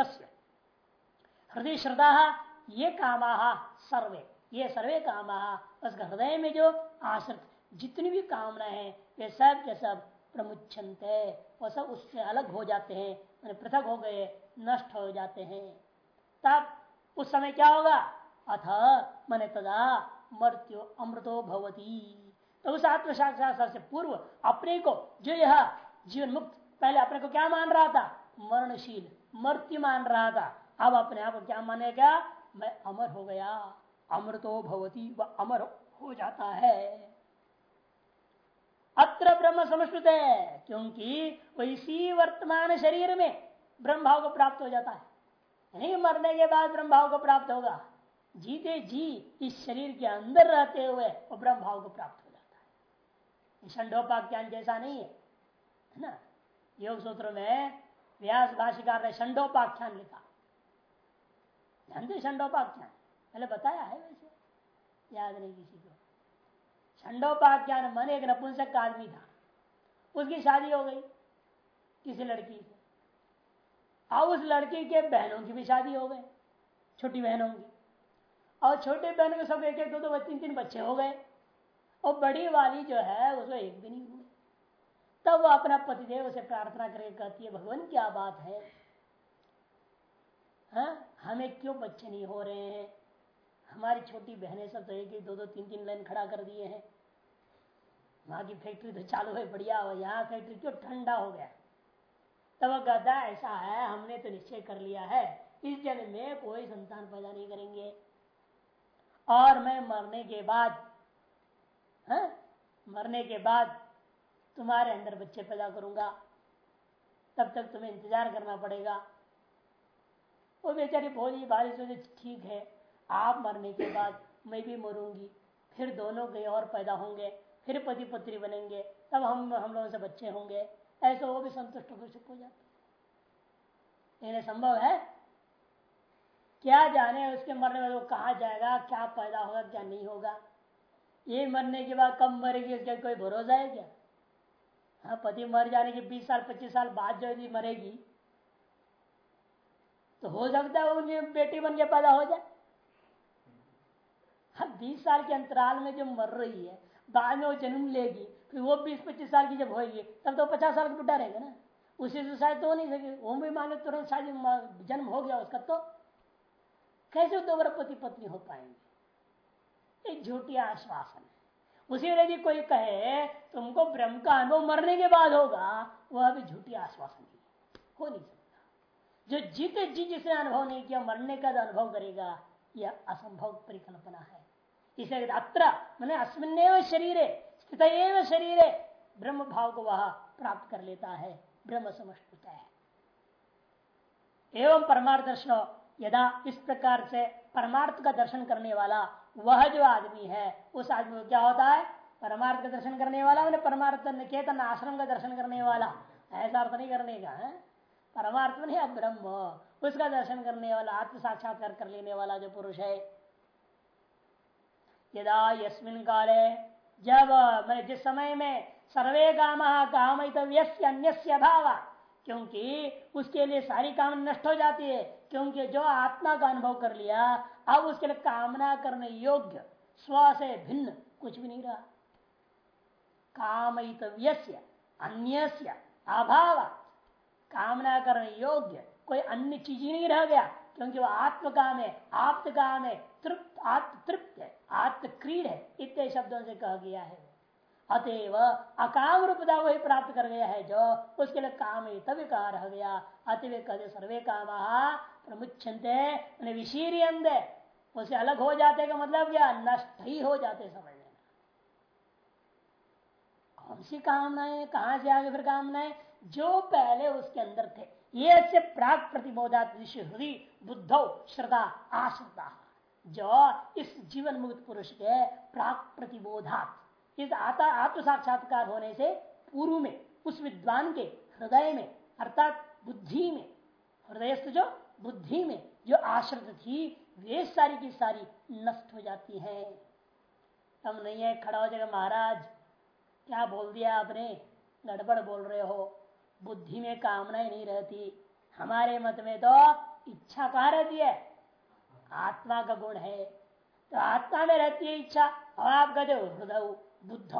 हृदय श्रद्धा, ये कामा सर्वे, ये सर्वे कामा उसका हृदय में जो आश्रित जितनी भी कामना है, वे सब के सब प्रमुच्छनते वह सब उससे अलग हो जाते हैं पृथक हो गए, नष्ट हो जाते हैं। तब उस समय क्या होगा? अथ मन तदा मृत्यु अमृतो भवती। तो उस आत्म साक्षात्कार से पूर्व अपने को जो यह जीवन मुक्त, पहले अपने को क्या मान रहा था? मरणशील मृत्यु मान रहा था। अब अपने आप को क्या मानेगा? मैं अमर हो गया। अमृतो भवती वह अमर। हो जाता है। अत्र ब्रह्म समष्टुत है, क्योंकि इसी वर्तमान शरीर में ब्रह्म भाव को प्राप्त हो जाता है। नहीं मरने के बाद ब्रह्म भाव को प्राप्त होगा। जीते जी इस शरीर के अंदर रहते हुए वो ब्रह्म भाव को प्राप्त हो जाता है। षंडोपाख्यान जैसा नहीं है है ना? योग सूत्र में व्यास भाषिकार ने षंडोपाख्यान लिखा। जानते षंडोपाख्यान? पहले बताया है वैसे। याद नहीं किसी को। षंडोपाख्यान मन एक नपुंसक आदमी था। उसकी शादी हो गई किसी लड़की से। अब उस लड़की के बहनों की भी शादी हो गई, छोटी बहनों की। और छोटे बहन के सब एक एक दो दो तीन तीन बच्चे हो गए। और बड़ी वाली जो है, उसको एक भी नहीं हुए तब वो अपना पतिदेव से प्रार्थना करके कहती है, भगवान, क्या बात है? हा? हमें क्यों बच्चे नहीं हो रहे हैं? हमारी छोटी बहनें सब तो एक दो दो तीन तीन लाइन खड़ा कर दिए हैं। वहाँ की फैक्ट्री तो चालू है, बढ़िया हो यहाँ फैक्ट्री क्यों ठंडा हो गया? तब कहता, ऐसा है, हमने तो निश्चय कर लिया है, इस जन्म में कोई संतान पैदा नहीं करेंगे। और मैं मरने के बाद, है? मरने के बाद तुम्हारे अंदर बच्चे पैदा करूँगा। तब तक तुम्हें इंतज़ार करना पड़ेगा। वो बेचारी भोली बारिश ठीक है आप मरने के बाद मैं भी मरूँगी, फिर दोनों कहीं और पैदा होंगे, फिर पति पत्नी बनेंगे, तब हम हम लोगों से बच्चे होंगे। ऐसे वो भी संतुष्ट होकर चुप हो जाते लेकिन संभव है? क्या जाने उसके मरने में वो कहा जाएगा, क्या पैदा होगा, क्या नहीं होगा? ये मरने के बाद कब मरेगी क्या कोई भरोसा है क्या? हाँ पति मर जाने के बीस साल, पच्चीस साल बाद जो यदि मरेगी तो हो सकता है उन्हें बेटी बन के पैदा हो जाए। बीस साल के अंतराल में जो मर रही है, बाद में वो जन्म लेगी, फिर वो बीस पच्चीस साल की जब होगी तब तो पचास साल का बुढ़ा रहेगा ना। उसी से शायद तो नहीं सके। वो भी मान तुरंत शायद जन्म हो गया उसका तो। कैसे दोबारा पति पत्नी हो पाएँगे? एक झूठी आश्वासन है। उसी यदि कोई कहे, तुमको ब्रह्म का अनुभव मरने के बाद होगा। वह भी झूठी आश्वासन है। हो नहीं सकता। जो जीते जी जिसने अनुभव नहीं किया, मरने का अनुभव करेगा, यह असंभव परिकल्पना है। इसे अत्र मैंने अस्मिन शरीर स्थित शरीर ब्रह्म भाव को वह प्राप्त कर लेता है ब्रह्म समष्ट है। एवं परमार्थ दर्शन यदा इस प्रकार से परमार्थ का दर्शन करने वाला वह जो आदमी है, उस आदमी को क्या होता है? परमार्थ का दर्शन करने वाला मैंने परमार्थ निकेतन आश्रम का दर्शन करने वाला। ऐसा अर्थ नहीं करने का, है? परमार्थ में ब्रह्म, उसका दर्शन करने वाला आत्म साक्षात्कार कर लेने वाला जो पुरुष है यदा यस्मिन काले जब मैं जिस समय में सर्वे काम काम अन्य भाव क्योंकि उसके लिए सारी काम नष्ट हो जाती है, क्योंकि जो आत्मा का अनुभव कर लिया, अब उसके लिए कामना करने योग्य, स्व से भिन्न कुछ भी नहीं रहा। काम अन्य अभाव, कामना करने योग्य कोई अन्य चीज़ ही नहीं रह गया, क्योंकि वह आत्म काम है आप्त काम है तृप्त आत्म तृप्त है आत्म क्रीड है, इतने शब्दों से कह गया है। अतएव अकाम रूपता वही प्राप्त कर गया है जो उसके लिए काम ही तभी कहा रह गया। अतवे कहते सर्वे काम प्रमुच्छनते विशीरियंदे उसे अलग हो जाते का मतलब क्या? नष्ट ही हो जाते समझ लेना कौन सी कामनाएँ कहाँ से आगे फिर कामनाएँ जो पहले उसके अंदर थे। ये प्राग प्रतिबोधात हृदय बुद्धौ, श्रद्धा आश्रदा जो, इस जीवन मुक्त पुरुष के प्राग प्रतिबोधात। इस आता आत्म साक्षात्कार होने से पूर्व में, उस विद्वान के हृदय में, अर्थात बुद्धि में हृदय जो बुद्धि में, जो आश्रित थी, वे सारी की सारी नष्ट हो जाती है। हम नहीं है, खड़ा हो जाएगा, महाराज, क्या बोल दिया आपने? गड़बड़ बोल रहे हो। बुद्धि में कामनाएँ नहीं रहती। हमारे मत में तो इच्छा कहा रहती है। आत्मा का गुण है। तो आत्मा में रहती है इच्छा और आप कहते हो हृदय बुद्ध।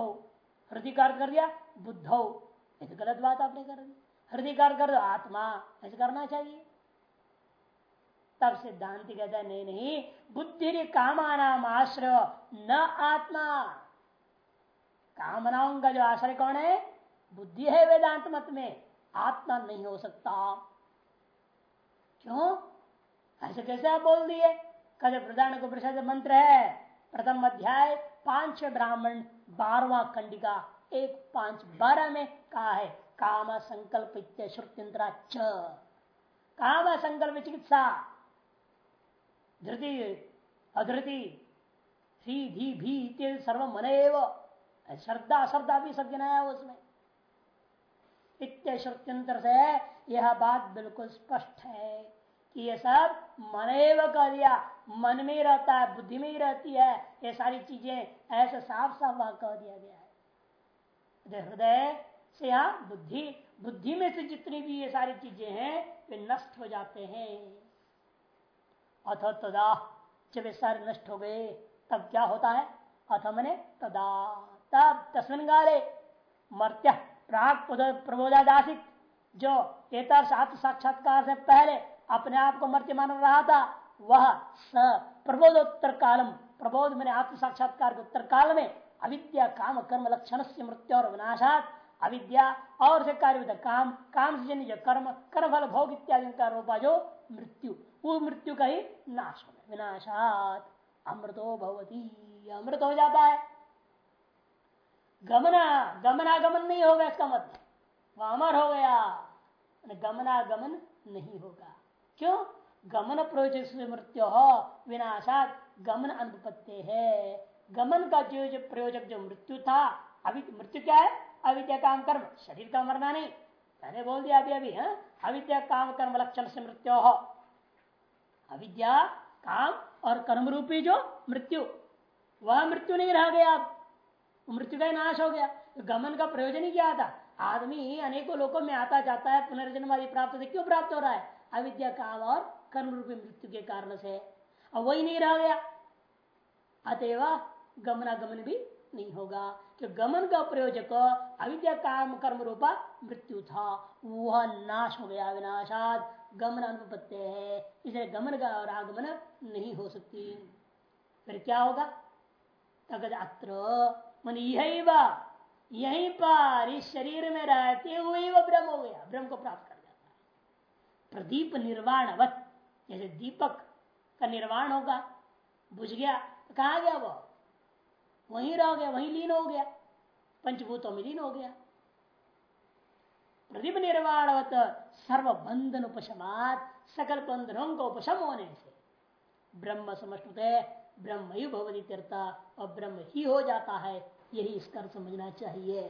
हृदय का अर्थ कर दिया, बुद्ध। तो गलत बात आपने कर दी। हृदय कर कर दो, आत्मा। ऐसे करना चाहिए। तब सिद्धांत कहता है, नहीं नहीं, बुद्धि कामानाम आश्रय, न आत्मा। कामनाओं का जो आश्रय कौन है? बुद्धि है वेदांत मत में। आत्मा नहीं हो सकता। क्यों? ऐसे कैसे आप बोल दिए? कल प्रधान को प्रसाद मंत्र है, प्रथम अध्याय, पाँच ब्राह्मण बारवा खंडिका, एक पाँच बारह में कहा है, काम संकल्प श्रुत्यंतरा काम संकल्प चिकित्सा। धृति, अधृति धी धी भी सर्व मन श्रद्धा, अश्रद्धा भी सब गिनाया उसमें। इत्य श्रुत्यंतर से यह बात बिल्कुल स्पष्ट है। कि ये सब मन कर दिया मन में रहता है, बुद्धि में ही रहती है, ये सारी चीज़ें ऐसे साफ़ साफ़ वहाँ कह दिया गया है। हृदय से यहाँ बुद्धि बुद्धि में से जितनी भी ये सारी चीज़ें हैं, वे नष्ट हो जाते हैं। अथ तदा जब ये सारे नष्ट हो गए, तब क्या होता है? अथ मने तदा, तब तस्मिन गाले मर्त्य प्राग प्रबोधादासित, जो एतर साक्षात्कार से पहले अपने आप को मर्त्य मान रहा था, वह स प्रबोधोत्तर कालम, प्रबोध मैंने आत्म साक्षात्कार के उत्तर काल में, अविद्या, काम, कर्म, लक्षण से मृत्यु और विनाशात, अविद्या और से कार्य काम काम से जन्य कर्म कर्म फल भोग इत्यादि का रूपा जो मृत्यु, वो मृत्यु का ही नाश हो विनाशात, अमृतो भवती, अमृत हो जाता है। गमना, गमनागमन नहीं होगा इसका मतलब वह अमर हो गया, गमनागमन नहीं होगा। क्यों? गमन प्रयोजक मृत्यु हो विनाशात गमन अनुपत्ति है। गमन का जो जो प्रयोजक जो मृत्यु था, अभी, मृत्यु क्या है? अविद्या काम कर्म। शरीर का मरना नहीं। मैंने बोल दिया अभी अभी, है? अविद्या काम कर्म लक्षण से मृत्यु। हो अविद्या काम और कर्म रूपी जो मृत्यु, वह मृत्यु नहीं रह गया अब। मृत्यु का नाश हो गया। तो गमन का प्रयोजन ही क्या था? आदमी अनेकों लोगों में आता जाता है, पुनर्जन्म आदि प्राप्त क्यों प्राप्त हो रहा है? अविद्या काम और कर्म रूपी मृत्यु के कारण से। अब वही नहीं रह गया। अतएव गमनागमन भी नहीं होगा कि गमन का प्रयोजक अविद्या काम कर्म रूपा मृत्यु था। वह नाश हो गया विनाशात गमन अनुपत्य है। इसलिए गमन का और आगमन नहीं हो सकती। फिर क्या होगा? तगद अत्र। मन यही यहीं पर इस शरीर में रहते हुए वह ब्रह्म हो गया। ब्रह्म को प्राप्त प्रदीप निर्वाणवत, जैसे दीपक का निर्वाण होगा। बुझ गया तो कहा गया वो? वहीं रह गया, वहीं लीन हो गया, पंचभूतों में लीन हो गया। प्रदीप निर्वाणवत सर्व बंधन उपशमात, सकल बंधनों को उपशम होने से। ब्रह्म समझते ब्रह्म ही भगवती तीर्था, और ब्रह्म ही हो जाता है, यही इसका समझना चाहिए।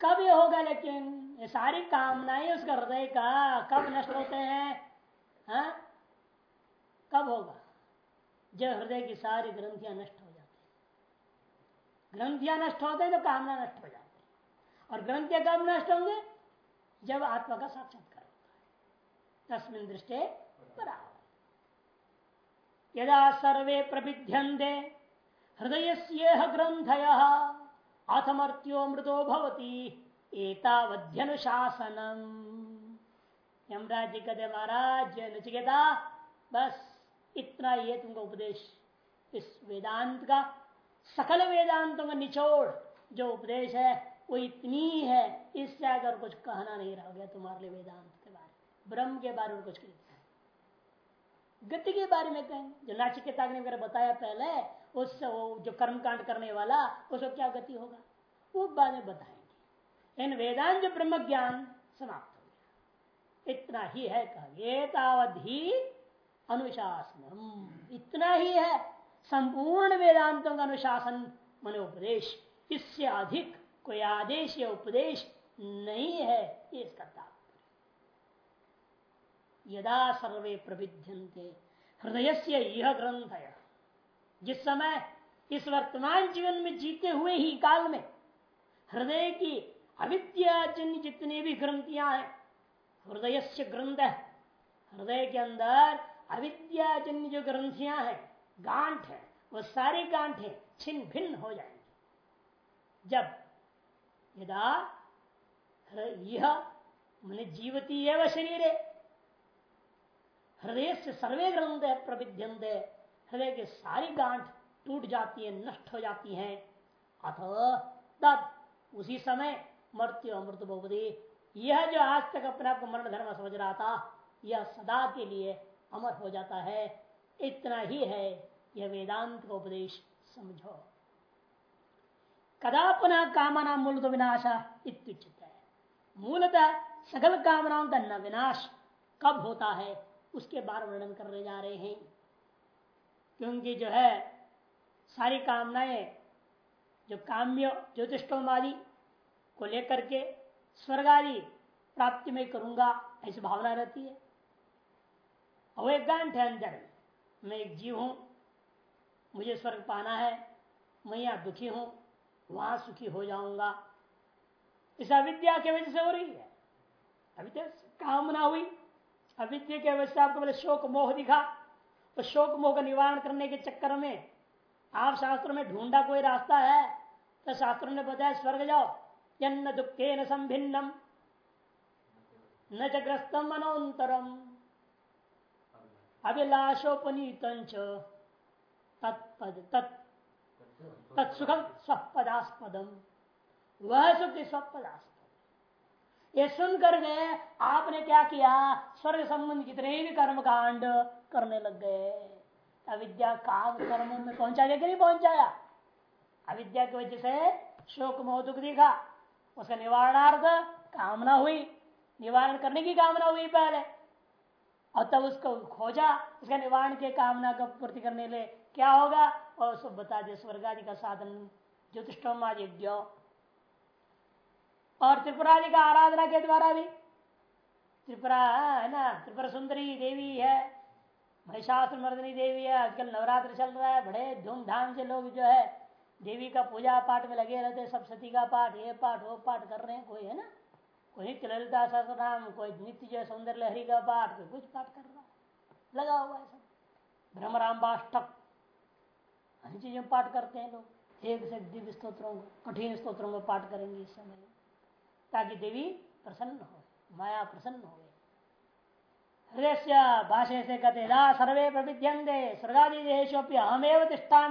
कब ये होगा लेकिन? ये सारी कामनाएँ उसका हृदय का कब नष्ट होते हैं? हा? कब होगा? जब हृदय की सारी ग्रंथियाँ नष्ट हो जाती ग्रंथियाँ नष्ट होते तो कामना नष्ट हो जाती है। और ग्रंथियाँ कब नष्ट होंगे? जब आत्मा का साक्षात्कार होता है। तस्मिन दृष्टि बराबर यदा सर्वे प्रभिध्यन्ते हृदय से ग्रंथय अथमर्त्यो मृतो भवती एतावध्यनुशासनम। यमराज जी कहते महाराज, नचिकेता, बस इतना ये तुमको उपदेश। इस वेदांत का सकल वेदांतों का निचोड़ जो उपदेश है, वो इतनी है इससे अगर कुछ कहना नहीं रह गया तुम्हारे लिए वेदांत के बारे में, ब्रह्म के बारे में कुछ नहीं। गति के बारे में कहेंगे जो नाचिकेता ने अगर बताया पहले उससे वो जो कर्म कांड करने वाला, उसको क्या गति होगा? वो बाद में बताएँगे। इन वेदांत जो ब्रह्म ज्ञान समाप्त हो गया। इतना ही है कहा अनुशासन इतना ही है। संपूर्ण वेदांतों का अनुशासन मन उपदेश इससे अधिक कोई आदेश या उपदेश नहीं है इसका तात्पर्य। यदा सर्वे प्रविध्यंते हृदय से यह ग्रंथ है जिस समय इस वर्तमान जीवन में जीते हुए ही काल में हृदय की अविद्याजन्य जितनी भी ग्रंथियाँ हैं हृदय से ग्रंथ है, हृदय के अंदर अविद्याजन्य जो ग्रंथियाँ हैं, गांठ है, वो सारी गांठे छिन्न भिन्न हो जाएँगे। जब यदा यह मैंने जीवती एवं शरीर है हृदय से सर्वे ग्रंथ प्रविध्यंत हृदय की सारी गांठ टूट जाती है, नष्ट हो जाती है। अथ तब उसी समय मृत्यु अमृत बहुपदी यह जो आज तक अपने आप को मरण धर्म समझ रहा था, यह सदा के लिए अमर हो जाता है। इतना ही है, यह वेदांत का उपदेश, समझो। कदा पुनः कामना मूल तो विनाशा है। मूलतः सकल कामनाओं का न विनाश कब होता है, उसके बारे वर्णन करने जा रहे हैं। क्योंकि जो है, सारी कामनाएँ, जो काम्य ज्योतिषोम आदि को लेकर के स्वर्ग आदि प्राप्ति में करूँगा, ऐसी भावना रहती है। और एक गांठ है अंदर, मैं एक जीव हूँ, मुझे स्वर्ग पाना है, मैं यहाँ दुखी हूँ, वहाँ सुखी हो जाऊँगा। इस अविद्या की वजह से हो रही है। अविद्या कामना हुई, अविद्या की वजह से आपको पहले शोक मोह दिखा तो शोक मोह का निवारण करने के चक्कर में आप शास्त्रों में ढूंढा कोई रास्ता है तो शास्त्रों ने बताया, स्वर्ग जाओ। यन्न दुखे न संभिन्नम। न चग्रस्तम मनोन्तरम अभिलाषोपनीत तत्पद तत् तत्सुखम स्वपदास्पदम। वह सुख स्वपदास्पद। ये सुन कर गए आपने क्या किया? स्वर्ग संबंध कितने भी कर्म कांड करने लग गए अविद्या काम कर्म में पहुँचाया कि नहीं पहुँचाया? अविद्या की वजह से शोक मोह दुख दिखा। उसका निवारणार्थ कामना हुई। निवारण करने की कामना हुई पहले। और तब उसको खोजा। उसका निवारण के कामना का पूर्ति करने ले। क्या होगा? और उसको बता दे स्वर्ग आदि का साधन ज्योतिषोम यज्ञ और त्रिपुरादि का आराधना के द्वारा भी। त्रिपुरा है ना? त्रिपुरा सुंदरी देवी है। महिषासुर मर्दनी देवी है। आजकल नवरात्र चल रहा है। बड़े धूमधाम से लोग जो है, देवी का पूजा पाठ में लगे रहते सप्तती का पाठ, ये पाठ, वो पाठ कर रहे हैं। कोई है ना? कोई ललिता सहसराम कोई नित्य जो सौंदर्य लहरी का पाठ, कोई कुछ पाठ कर रहा है। लगा हुआ है सब। भ्रमराम बाष्टक। अन्य चीज़ें पाठ करते हैं लोग। एक से दिव्य स्त्रोत्रों कठिन स्त्रोत्रों में पाठ करेंगे इस समय। ताकि देवी प्रसन्न हो, माया प्रसन्न हो। भाषे से कहते सर्वे प्रविध्यंदे स्वर्गादिशोपि अहमेव तिष्ठा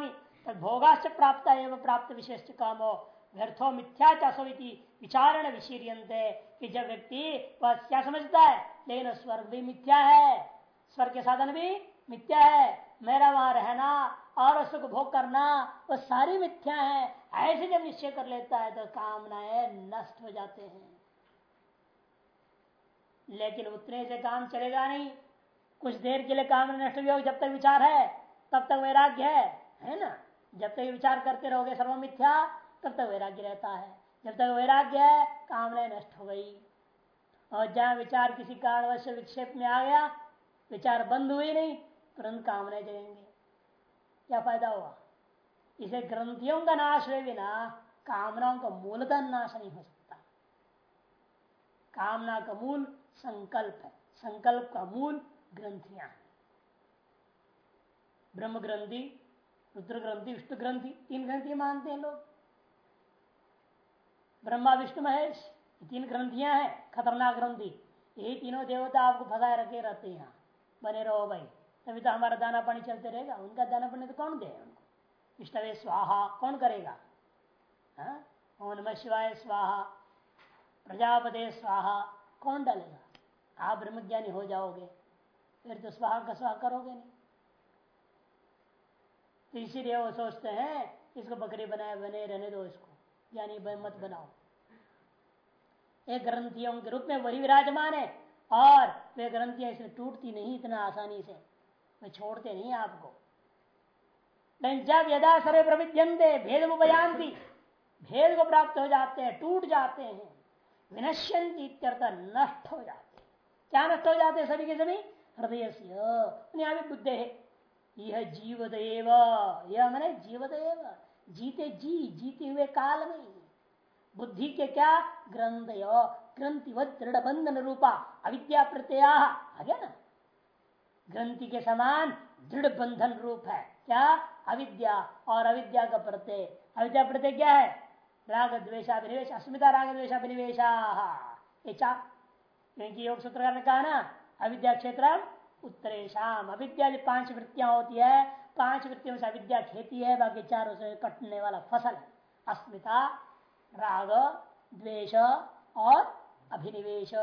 भोगाश्च प्राप्त एवं प्राप्त विशेष कामो। व्यर्थो मिथ्या चासविति विचारण विशीरियंते कि जब व्यक्ति वह क्या समझता है लेकिन स्वर्ग भी मिथ्या है। स्वर्ग के साधन भी मिथ्या है। मेरा वहाँ रहना, और सुख भोग करना, वो सारी मिथ्या है। ऐसे जब निश्चय कर लेता है तो कामनाएँ नष्ट हो जाते हैं। लेकिन उतने से काम चलेगा नहीं। कुछ देर के लिए काम नष्ट भी हो जब तक विचार है, तब तक वैराग्य है है ना? जब तक विचार करते रहोगे सर्व मिथ्या, तब तक वैराग्य रहता है। जब तक वैराग्य है कामना नष्ट हो गई। और जहाँ विचार किसी कारणवश विक्षेप में आ गया, विचार बंद हुए नहीं, तुरंत कामना जगेंगे। क्या फ़ायदा हुआ? इसे ग्रंथियों का नाश हुए बिना कामनाओं का मूलतः नाश नहीं हो सकता। कामना का मूल संकल्प है। संकल्प का मूल ग्रंथियाँ हैं। ब्रह्म ग्रंथि रुद्र ग्रंथि विष्णु ग्रंथि तीन ग्रंथि मानते हैं लोग। ब्रह्मा, विष्णु, महेश तीन ग्रंथियाँ हैं, खतरनाक ग्रंथि। यही तीनों देवता आपको भगाए रखे रहते हैं बने रहो भाई। तभी तो हमारा दाना पानी चलते रहेगा। उनका दाना पानी तो कौन दे उनको? इष्टवे स्वाहा, कौन करेगा? हाँ? ओम नम शिवाय स्वाहा, प्रजापते स्वाहा, कौन डालेगा? आप ब्रह्मज्ञानी हो जाओगे, फिर तो स्वाहा का स्वाहा करोगे नहीं। तो इसीलिए वो सोचते हैं, इसको बकरी बनाए, बने रहने दो इसको, यानी मत बनाओ। एक ग्रंथियों के रूप में वही विराजमान है, और वे ग्रंथियाँ इसमें टूटती नहीं इतना आसानी से, वे छोड़ते नहीं आपको। जब यदा सर्वे प्रविध्यंते भेद उपयांती भेद को प्राप्त हो जाते हैं, टूट जाते हैं विनश्यंती नष्ट हो जाते क्या नष्ट हो जाते सभी के सभी? हृदय से। बुद्ध है। यह जीवदेव। यह मैंने जीवदेव। जीते जी, जीते हुए काल में। बुद्धि के क्या? ग्रंथ ग्रंथि दृढ़ बंधन रूपा। अविद्या प्रत्यय। आ गया ना? ग्रंथि के समान दृढ़ बंधन रूप है। क्या? अविद्या। और अविद्या का प्रत्यय। अविद्या प्रत्यय क्या है? राग द्वेशाभिनिवेश अस्मिता राग द्वेशाभिनिवेशा ये चार क्योंकि योग सूत्र ने कहा ना, अविद्या क्षेत्र उत्तरेशम अविद्या पाँच वृत्तियाँ होती है, पाँच वृत्तियों से अविद्या खेती है, बाकी चारों से कटने वाला फ़सल। अस्मिता, राग, द्वेष और अभिनिवेश।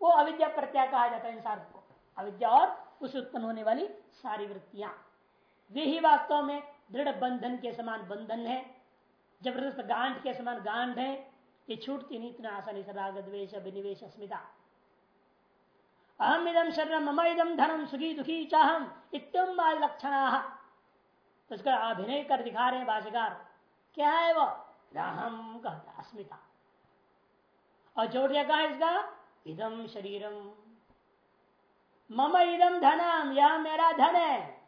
वो अविद्या प्रत्याग कहा जाता है इंसान को। अविद्या और उस उत्पन्न होने वाली सारी वृत्तियाँ। वे ही वास्तव में दृढ़ बंधन के समान बंधन है। ज़बरदस्त गांठ के समान गांठ है। ये छूटती नहीं, इतना आसानी से राग द्वेश अभिनिवेश, अस्मिता। अहम इदम शरीर मम इदम धनम सुखी दुखी चाहम इतम लक्षण। तो उसका अभिनय कर दिखा रहे भाषाकार क्या है वो? राहम कहता, अस्मिता। और जोड़ दिया, कहा इसका? इदम शरीरम मम इदम धनम यह मेरा धन है।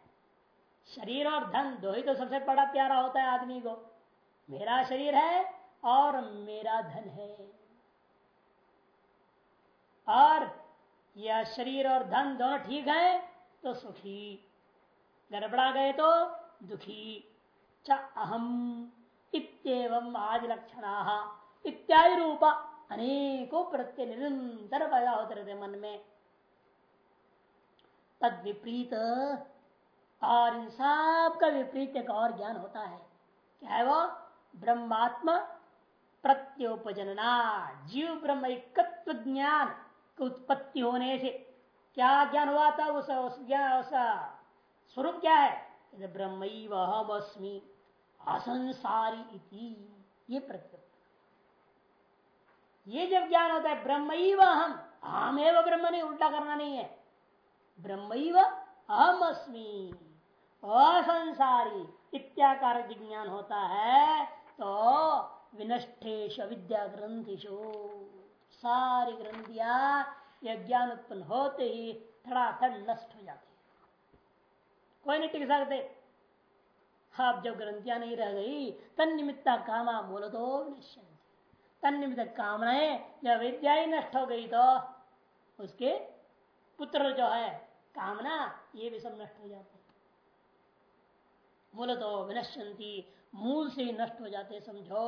शरीर और धन, दो ही तो सबसे बड़ा प्यारा होता है आदमी को। मेरा शरीर है और मेरा धन है। और यह शरीर और धन दोनों ठीक है तो सुखी। गड़बड़ा गए तो दुखी। च अहम इतम आज लक्षण इत्यादि रूप अनेकों प्रत्यय निरंतर पैदा होते रहते मन में। तद विपरीत और इन सब का विपरीत एक और ज्ञान होता है। क्या है वो? ब्रह्मात्म प्रत्योपजनना जीव ब्रह्म एकत्व ज्ञान की उत्पत्ति होने से। क्या ज्ञान हुआ था? उस, स्वरूप क्या है? ब्रह्म असंसारी इति ये प्रत्युत ये जब ज्ञान होता है ब्रह्म हम हम एवं ब्रह्म नहीं उल्टा करना नहीं है। ब्रह्म अहम अस्मी असंसारी इत्याकार ज्ञान होता है तो विनष्टेश विद्या ग्रंथिशो सारी ग्रंथिया यह ज्ञान उत्पन्न होते ही थड़ाथड़ नष्ट हो जाती कोई नहीं टिक सकते। अब जब ग्रंथियाँ नहीं रह गई तन निमित्ता कामा मूल तो तन निमित्त कामनाएँ जब विद्या ही नष्ट हो गई तो उसके पुत्र जो है, कामना ये भी सब नष्ट हो जाते मूल तो विनश्यंती मूल से नष्ट हो जाते समझो।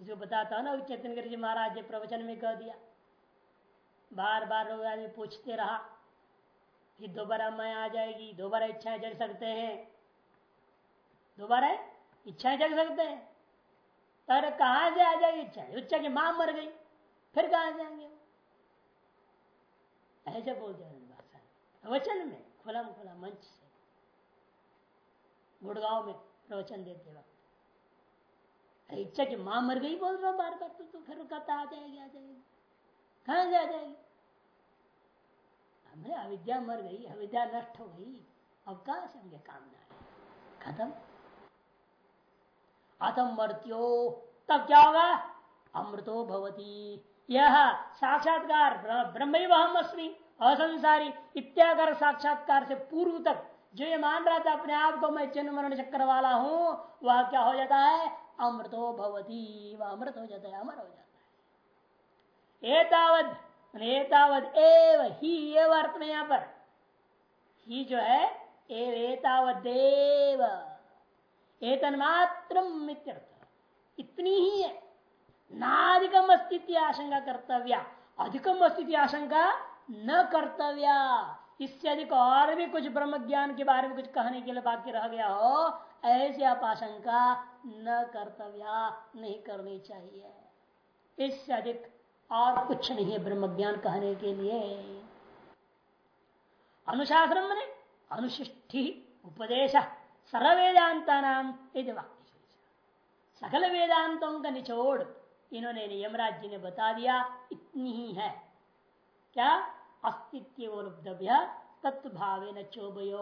इसको बताता ना चेतन जी महाराज जी प्रवचन में कह दिया। बार बार लोग आदमी पूछते रहा कि दोबारा मैं आ जाएगी, दोबारा इच्छाएँ जग सकते हैं। दोबारा इच्छाएँ जग सकते हैं? अरे कहा से आ जाएगी इच्छा इच्छा की माँ मर गई, फिर कहा जाएँगे? ऐसे बोलते हैं वचन में। खुलम खुला मंच से। गुड़गांव में प्रवचन देते वक्त। इच्छा की माँ मर गई बोल रहा बार बार तो, तो फिर कहता आ जाएगी आ जाएगी। कहा से आ जाएगी? हमने अविद्या मर गई अविद्या नष्ट हो गई। अब कहा से होंगे कामना खत्म। अतम मर्त्यो तब क्या होगा? अमृतो भवती। यह साक्षात्कार ब्रह्म हम अस्मी असंसारी इत्याकार साक्षात्कार से पूर्व तक जो ये मान रहा था अपने आप को मैं जन्म मरण चक्कर वाला हूँ, वह क्या हो जाता है? अमृतो भवती, वह अमृत हो जाता है, अमर हो जाता है। एतावत एतावत एव ही एव अर्थ में यहाँ पर। ही जो है, एव एतावदेव एतन्मात्र इतनी ही है। नाधिकम अस्तित्व आशंका कर्तव्य। अधिकम अस्तित्व आशंका न कर्तव्य। इससे अधिक और भी कुछ ब्रह्म ज्ञान के बारे में कुछ कहने के लिए बाकी रह गया हो, ऐसी आप आशंका न कर्तव्य नहीं करनी चाहिए। इससे अधिक और कुछ नहीं है ब्रह्म ज्ञान कहने के लिए। अनुशासन ने अनुशिष्टि उपदेश सर्व वेदांता नाम सकल वेदांतों का निचोड़ इन्होंने यमराज जी ने बता दिया, इतनी ही है। क्या? अस्तित्वोपलब्धव्य तत्व भावे न चोबयो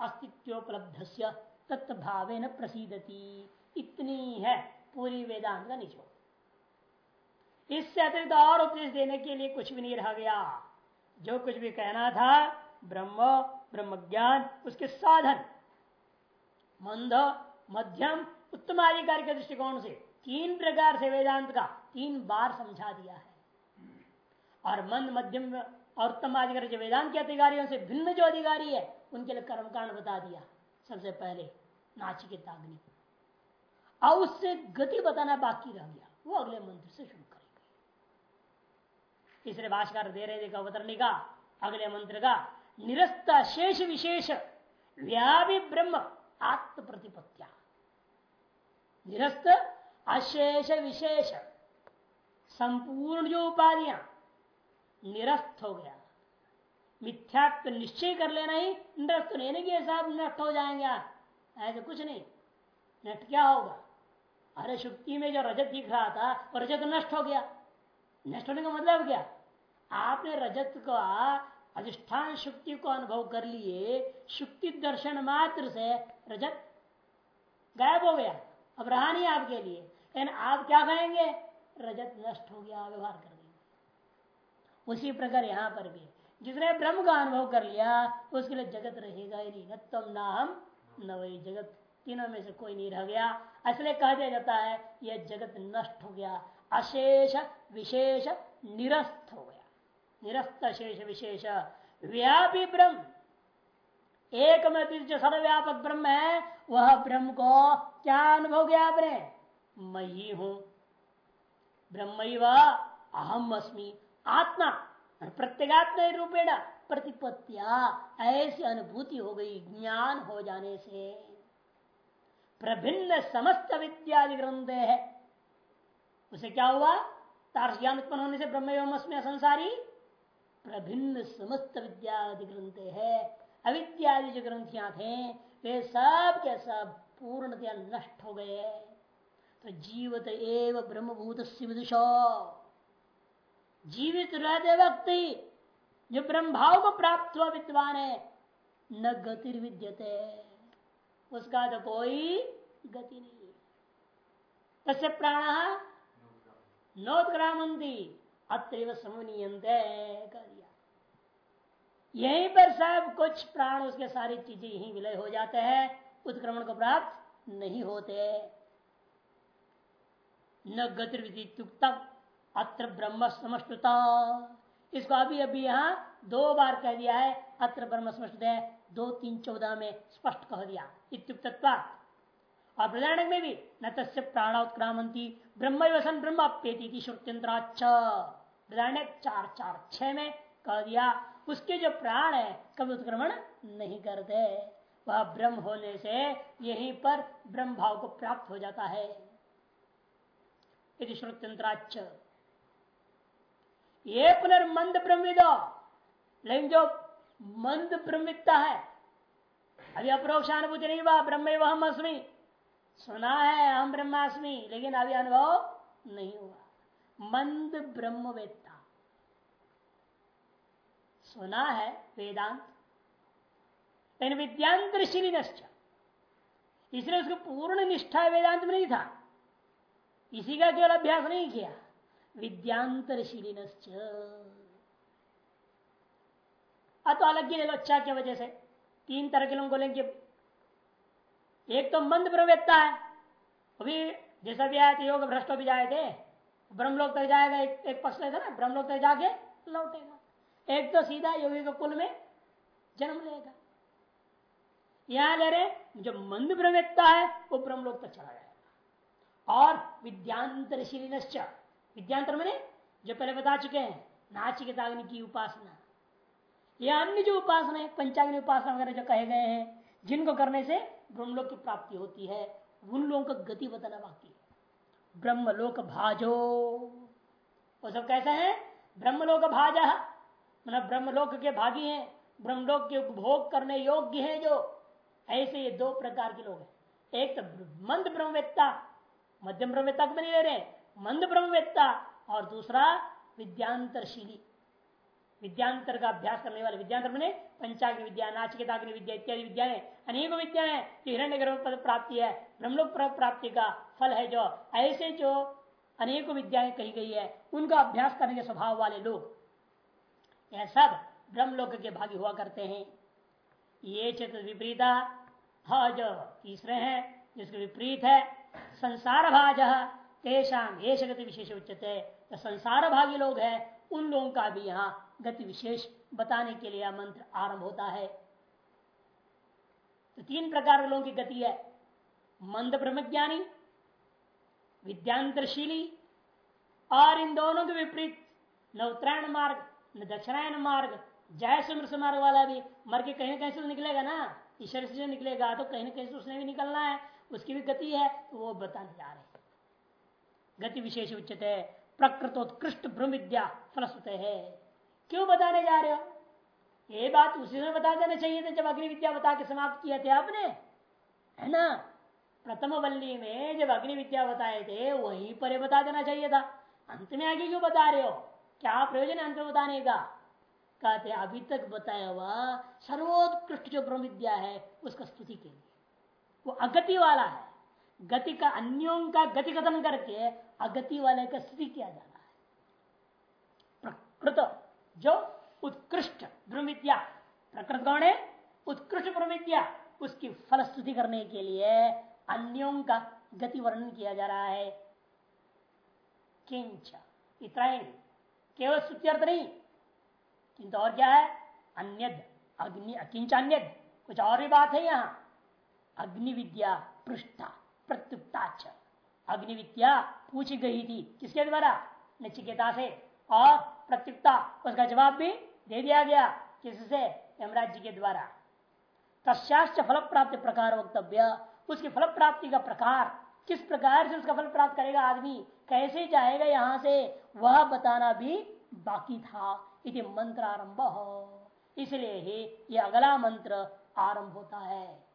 अस्तित्वोपलब्ध से तत्व भावे न प्रसिद्धति इतनी है पूरी वेदांत का निचोड़। इससे अतिरिक्त और उपदेश देने के लिए कुछ भी नहीं रह गया। जो कुछ भी कहना था, ब्रह्म ब्रह्म ज्ञान उसके साधन, मंद, मध्यम उत्तम अधिकारी के दृष्टिकोण से तीन प्रकार से वेदांत का तीन बार समझा दिया है। और मंद, मध्यम और उत्तम अधिकारी जो वेदांत के अधिकारियों से भिन्न जो अधिकारी है, उनके लिए कर्मकांड बता दिया, सबसे पहले नाचिकेताग्नि और उससे गति बताना बाकी रह गया। वो अगले मंत्र से शुरू करेंगे। तीसरे भाषकर दे रहे देखा, अवतरणी का, अगले मंत्र का, निरस्त शेष विशेष व्यापी ब्रह्म आत्म प्रतिपत्तिया निरस्त अशेष विशेष संपूर्ण जो उपाधियाँ निरस्त हो गया। मिथ्यात्व निश्चय कर लेना ही, निरस्त लेने के साथ नष्ट हो जाएँगे ऐसे कुछ नहीं। नष्ट क्या होगा? अरे शुक्ति में जो रजत दिख रहा था, वो रजत नष्ट हो गया। नष्ट होने का मतलब क्या? आपने रजत का, अधिष्ठान शुक्ति को अनुभव कर लिए, शुक्ति दर्शन मात्र से रजत गायब हो गया। अब रहा नहीं आपके लिए। लेकिन आप क्या कहेंगे रजत नष्ट हो गया, व्यवहार कर उसी प्रकार यहाँ पर भी। जिसने ब्रह्म का अनुभव कर लिया, उसके लिए जगत रहेगा ही नहीं। न तुम, ना हम, न वही जगत। तीनों में से कोई नहीं रह गया। इसलिए कहा दिया जाता है, यह जगत नष्ट हो गया। अशेष, विशेष, निरस्त हो गया। निरस्त शेष विशेष। व्यापी ब्रह्म। एक में जो सर्वव्यापक ब्रह्म है, वह ब्रह्म को क्या अनुभव गया आपने? मई हूँ। ब्रह्म अहम अस्मी। आत्मा प्रत्येगात्म रूपेण प्रतिपत्तिया, ऐसी अनुभूति हो गई ज्ञान हो जाने से। प्रभिन्न समस्त विद्यादि ग्रंथ है। उसे क्या हुआ? तार्स ज्ञान उत्पन्न होने से ब्रह्म एवं संसारी प्रभिन्न समस्त विद्यादि ग्रंथ है। अविद्यादि जो ग्रंथियाँ थे, वे सब के सब पूर्णतया नष्ट हो गए। तो जीवत एव ब्रह्मभूत विदुषो। जीवित रहते वक्त ही जो ब्रह्म भाव को प्राप्त हुआ विद्वान है, न गति विद्यते। उसका तो कोई गति नहीं। तस्य प्राण नोत्क्रामंती अत्र समनीयंत यहीं पर सब कुछ प्राण, उसके सारी चीज़ें यही विलय हो जाते हैं, उत्क्रमण को प्राप्त नहीं होते। न गतिर्विद्युक्त अत्र ब्रह्म समष्टुता। इसको अभी अभी यहाँ दो बार कह दिया है, अत्र ब्रह्म समष्ट है, दो तीन चौदह में स्पष्ट कह दिया इत्युक्तत्वा और में भी, न तस्य प्राणोत्क्रामंती ब्रह्म वसन ब्रह्म अप्येती श्रुत्यंतराच चार चार छह में कह दिया, उसके जो प्राण है, कभी उत्क्रमण नहीं करते। वह ब्रह्म होने से यहीं पर ब्रह्म भाव को प्राप्त हो जाता है। श्रुत्यंतराच ये पुनर्मंद ब्रह्मविदो लेकिन जो मंद ब्रह्मिता है, अभी अप्रोक्षानुभूति नहीं हुआ ब्रह्म वह अस्मी। सुना है हम ब्रह्मास्मि, लेकिन अभी अनुभव नहीं हुआ। मंद ब्रह्मवेत्ता सुना है वेदांत। लेकिन विद्यांतरशीली इसलिए उसको पूर्ण निष्ठा वेदांत में नहीं था। इसी का केवल अभ्यास नहीं किया। विद्यांतरशीली तो अलग ही अच्छा की वजह से। तीन तरह के लोग। को लेंगे एक तो मंद ब्रह्मवेत्ता है। अभी जैसा भी आए थे योग भ्रष्ट भी जाए थे। ब्रह्मलोक तक जाएगा एक, एक पक्ष था ना? ब्रह्मलोक तक जाके लौटेगा। एक तो सीधा योगी के कुल में जन्म लेगा। यहाँ ले रहे जो मंद ब्रह्मवेत्ता है वो ब्रह्मलोक तक चला जाएगा। और विद्यांतरशीली विद्यांतर मैंने जो पहले बता चुके हैं नाचिकेताग्नि की उपासना। यह अन्य जो उपासना है, पंचाग्नि उपासना वगैरह जो कहे गए हैं, जिनको करने से ब्रह्मलोक की प्राप्ति होती है, उन लोगों का गति बताना बाकी है। ब्रह्मलोक भाजो। वो सब कैसे है? ब्रह्मलोक भाजा। मतलब ब्रह्मलोक के भागी हैं, ब्रह्मलोक के उपभोग करने योग्य हैं जो। ऐसे ये दो प्रकार के लोग हैं। एक तो मंद ब्रह्मवेत्ता, मध्यम ब्रह्मवेत्ता को नहीं ले रहे मंद ब्रह्मवेत्ता और दूसरा विद्यांतरशीली। विद्यांतर का अभ्यास करने वाले विद्यांतर मैंने पंचाग्नि विद्या, नाचिकेताग्नि विद्या इत्यादि विद्याएँ। अनेक विद्याएँ जो हिरण्य गर्भ पद प्राप्ति है, ब्रह्मलोक प्राप्ति का फल है जो। ऐसे जो अनेक विद्याएँ कही गई है, उनका अभ्यास करने के स्वभाव वाले लोग। यह सब ब्रह्मलोक के भागी हुआ करते हैं। ये चित्र विपरीता हाँ जो तीसरे हैं, जिसके विपरीत है, संसार भाज। तेषाम ये गति विशेष उच्चते तो संसार भागी लोग हैं, उन लोगों का भी यहाँ गति विशेष बताने के लिए मंत्र आरंभ होता है। तो तीन प्रकार के लोगों की गति है। मंद ब्रह्मज्ञानी, विद्यांतरशीली और इन दोनों के विपरीत, न उत्तरायण मार्ग, न दक्षिणायन मार्ग, जय सुमृत मार्ग वाला भी। मर के कहीं कहीं से तो निकलेगा ना? ईश्वर से निकलेगा तो कहीं ना कहीं से उसने भी निकलना है। उसकी भी गति है तो वो बताने जा रहे गति विशेष उचित है प्रकृतोत्कृष्ट ब्रह्म विद्या फलस्वत है। क्यों बताने जा रहे हो? ये बात उसी में बता देना चाहिए था जब अग्नि विद्या बता के समाप्त किया थे आपने, है ना? प्रथम वल्ली में जब अग्नि विद्या बताए थे, वहीं पर बता देना चाहिए था। अंत में आगे क्यों बता रहे हो? क्या प्रयोजन अंत में बताने का? कहते अभी तक बताया हुआ सर्वोत्कृष्ट जो ब्रह्म विद्या है, उसका स्तुति के लिए। वो अगति वाला है। गति का अन्यों का गति कथन करके अगति वाले का स्थिति किया जा रहा है। प्रकृत जो उत्कृष्ट ब्रह्मविद्या, प्रकृत कौन है? उत्कृष्ट ब्रह्मविद्या। उसकी फलस्तुति करने के लिए अन्यों का गति वर्णन किया जा रहा है। किंच इतना ही केवल स्तुत्यर्थ नहीं। किंतु और क्या है? अन्य अग्नि, किंच अन्य कुछ और भी बात है यहाँ। अग्नि विद्या पृष्ठा। प्रत्युक्ता अग्नि विद्या पूछी गई थी। किसके द्वारा? नचिकेता से। और प्रत्युक्ता, उसका जवाब भी दे दिया गया। किससे? यमराज जी के द्वारा। तस्याश्च फल प्राप्ति प्रकार वक्तव्य। उसकी फल प्राप्ति का प्रकार, किस प्रकार से उसका फल प्राप्त करेगा आदमी? कैसे जाएगा यहाँ से? वह बताना भी बाकी था। इति मंत्र आरंभ हो इसलिए ही यह अगला मंत्र आरंभ होता है।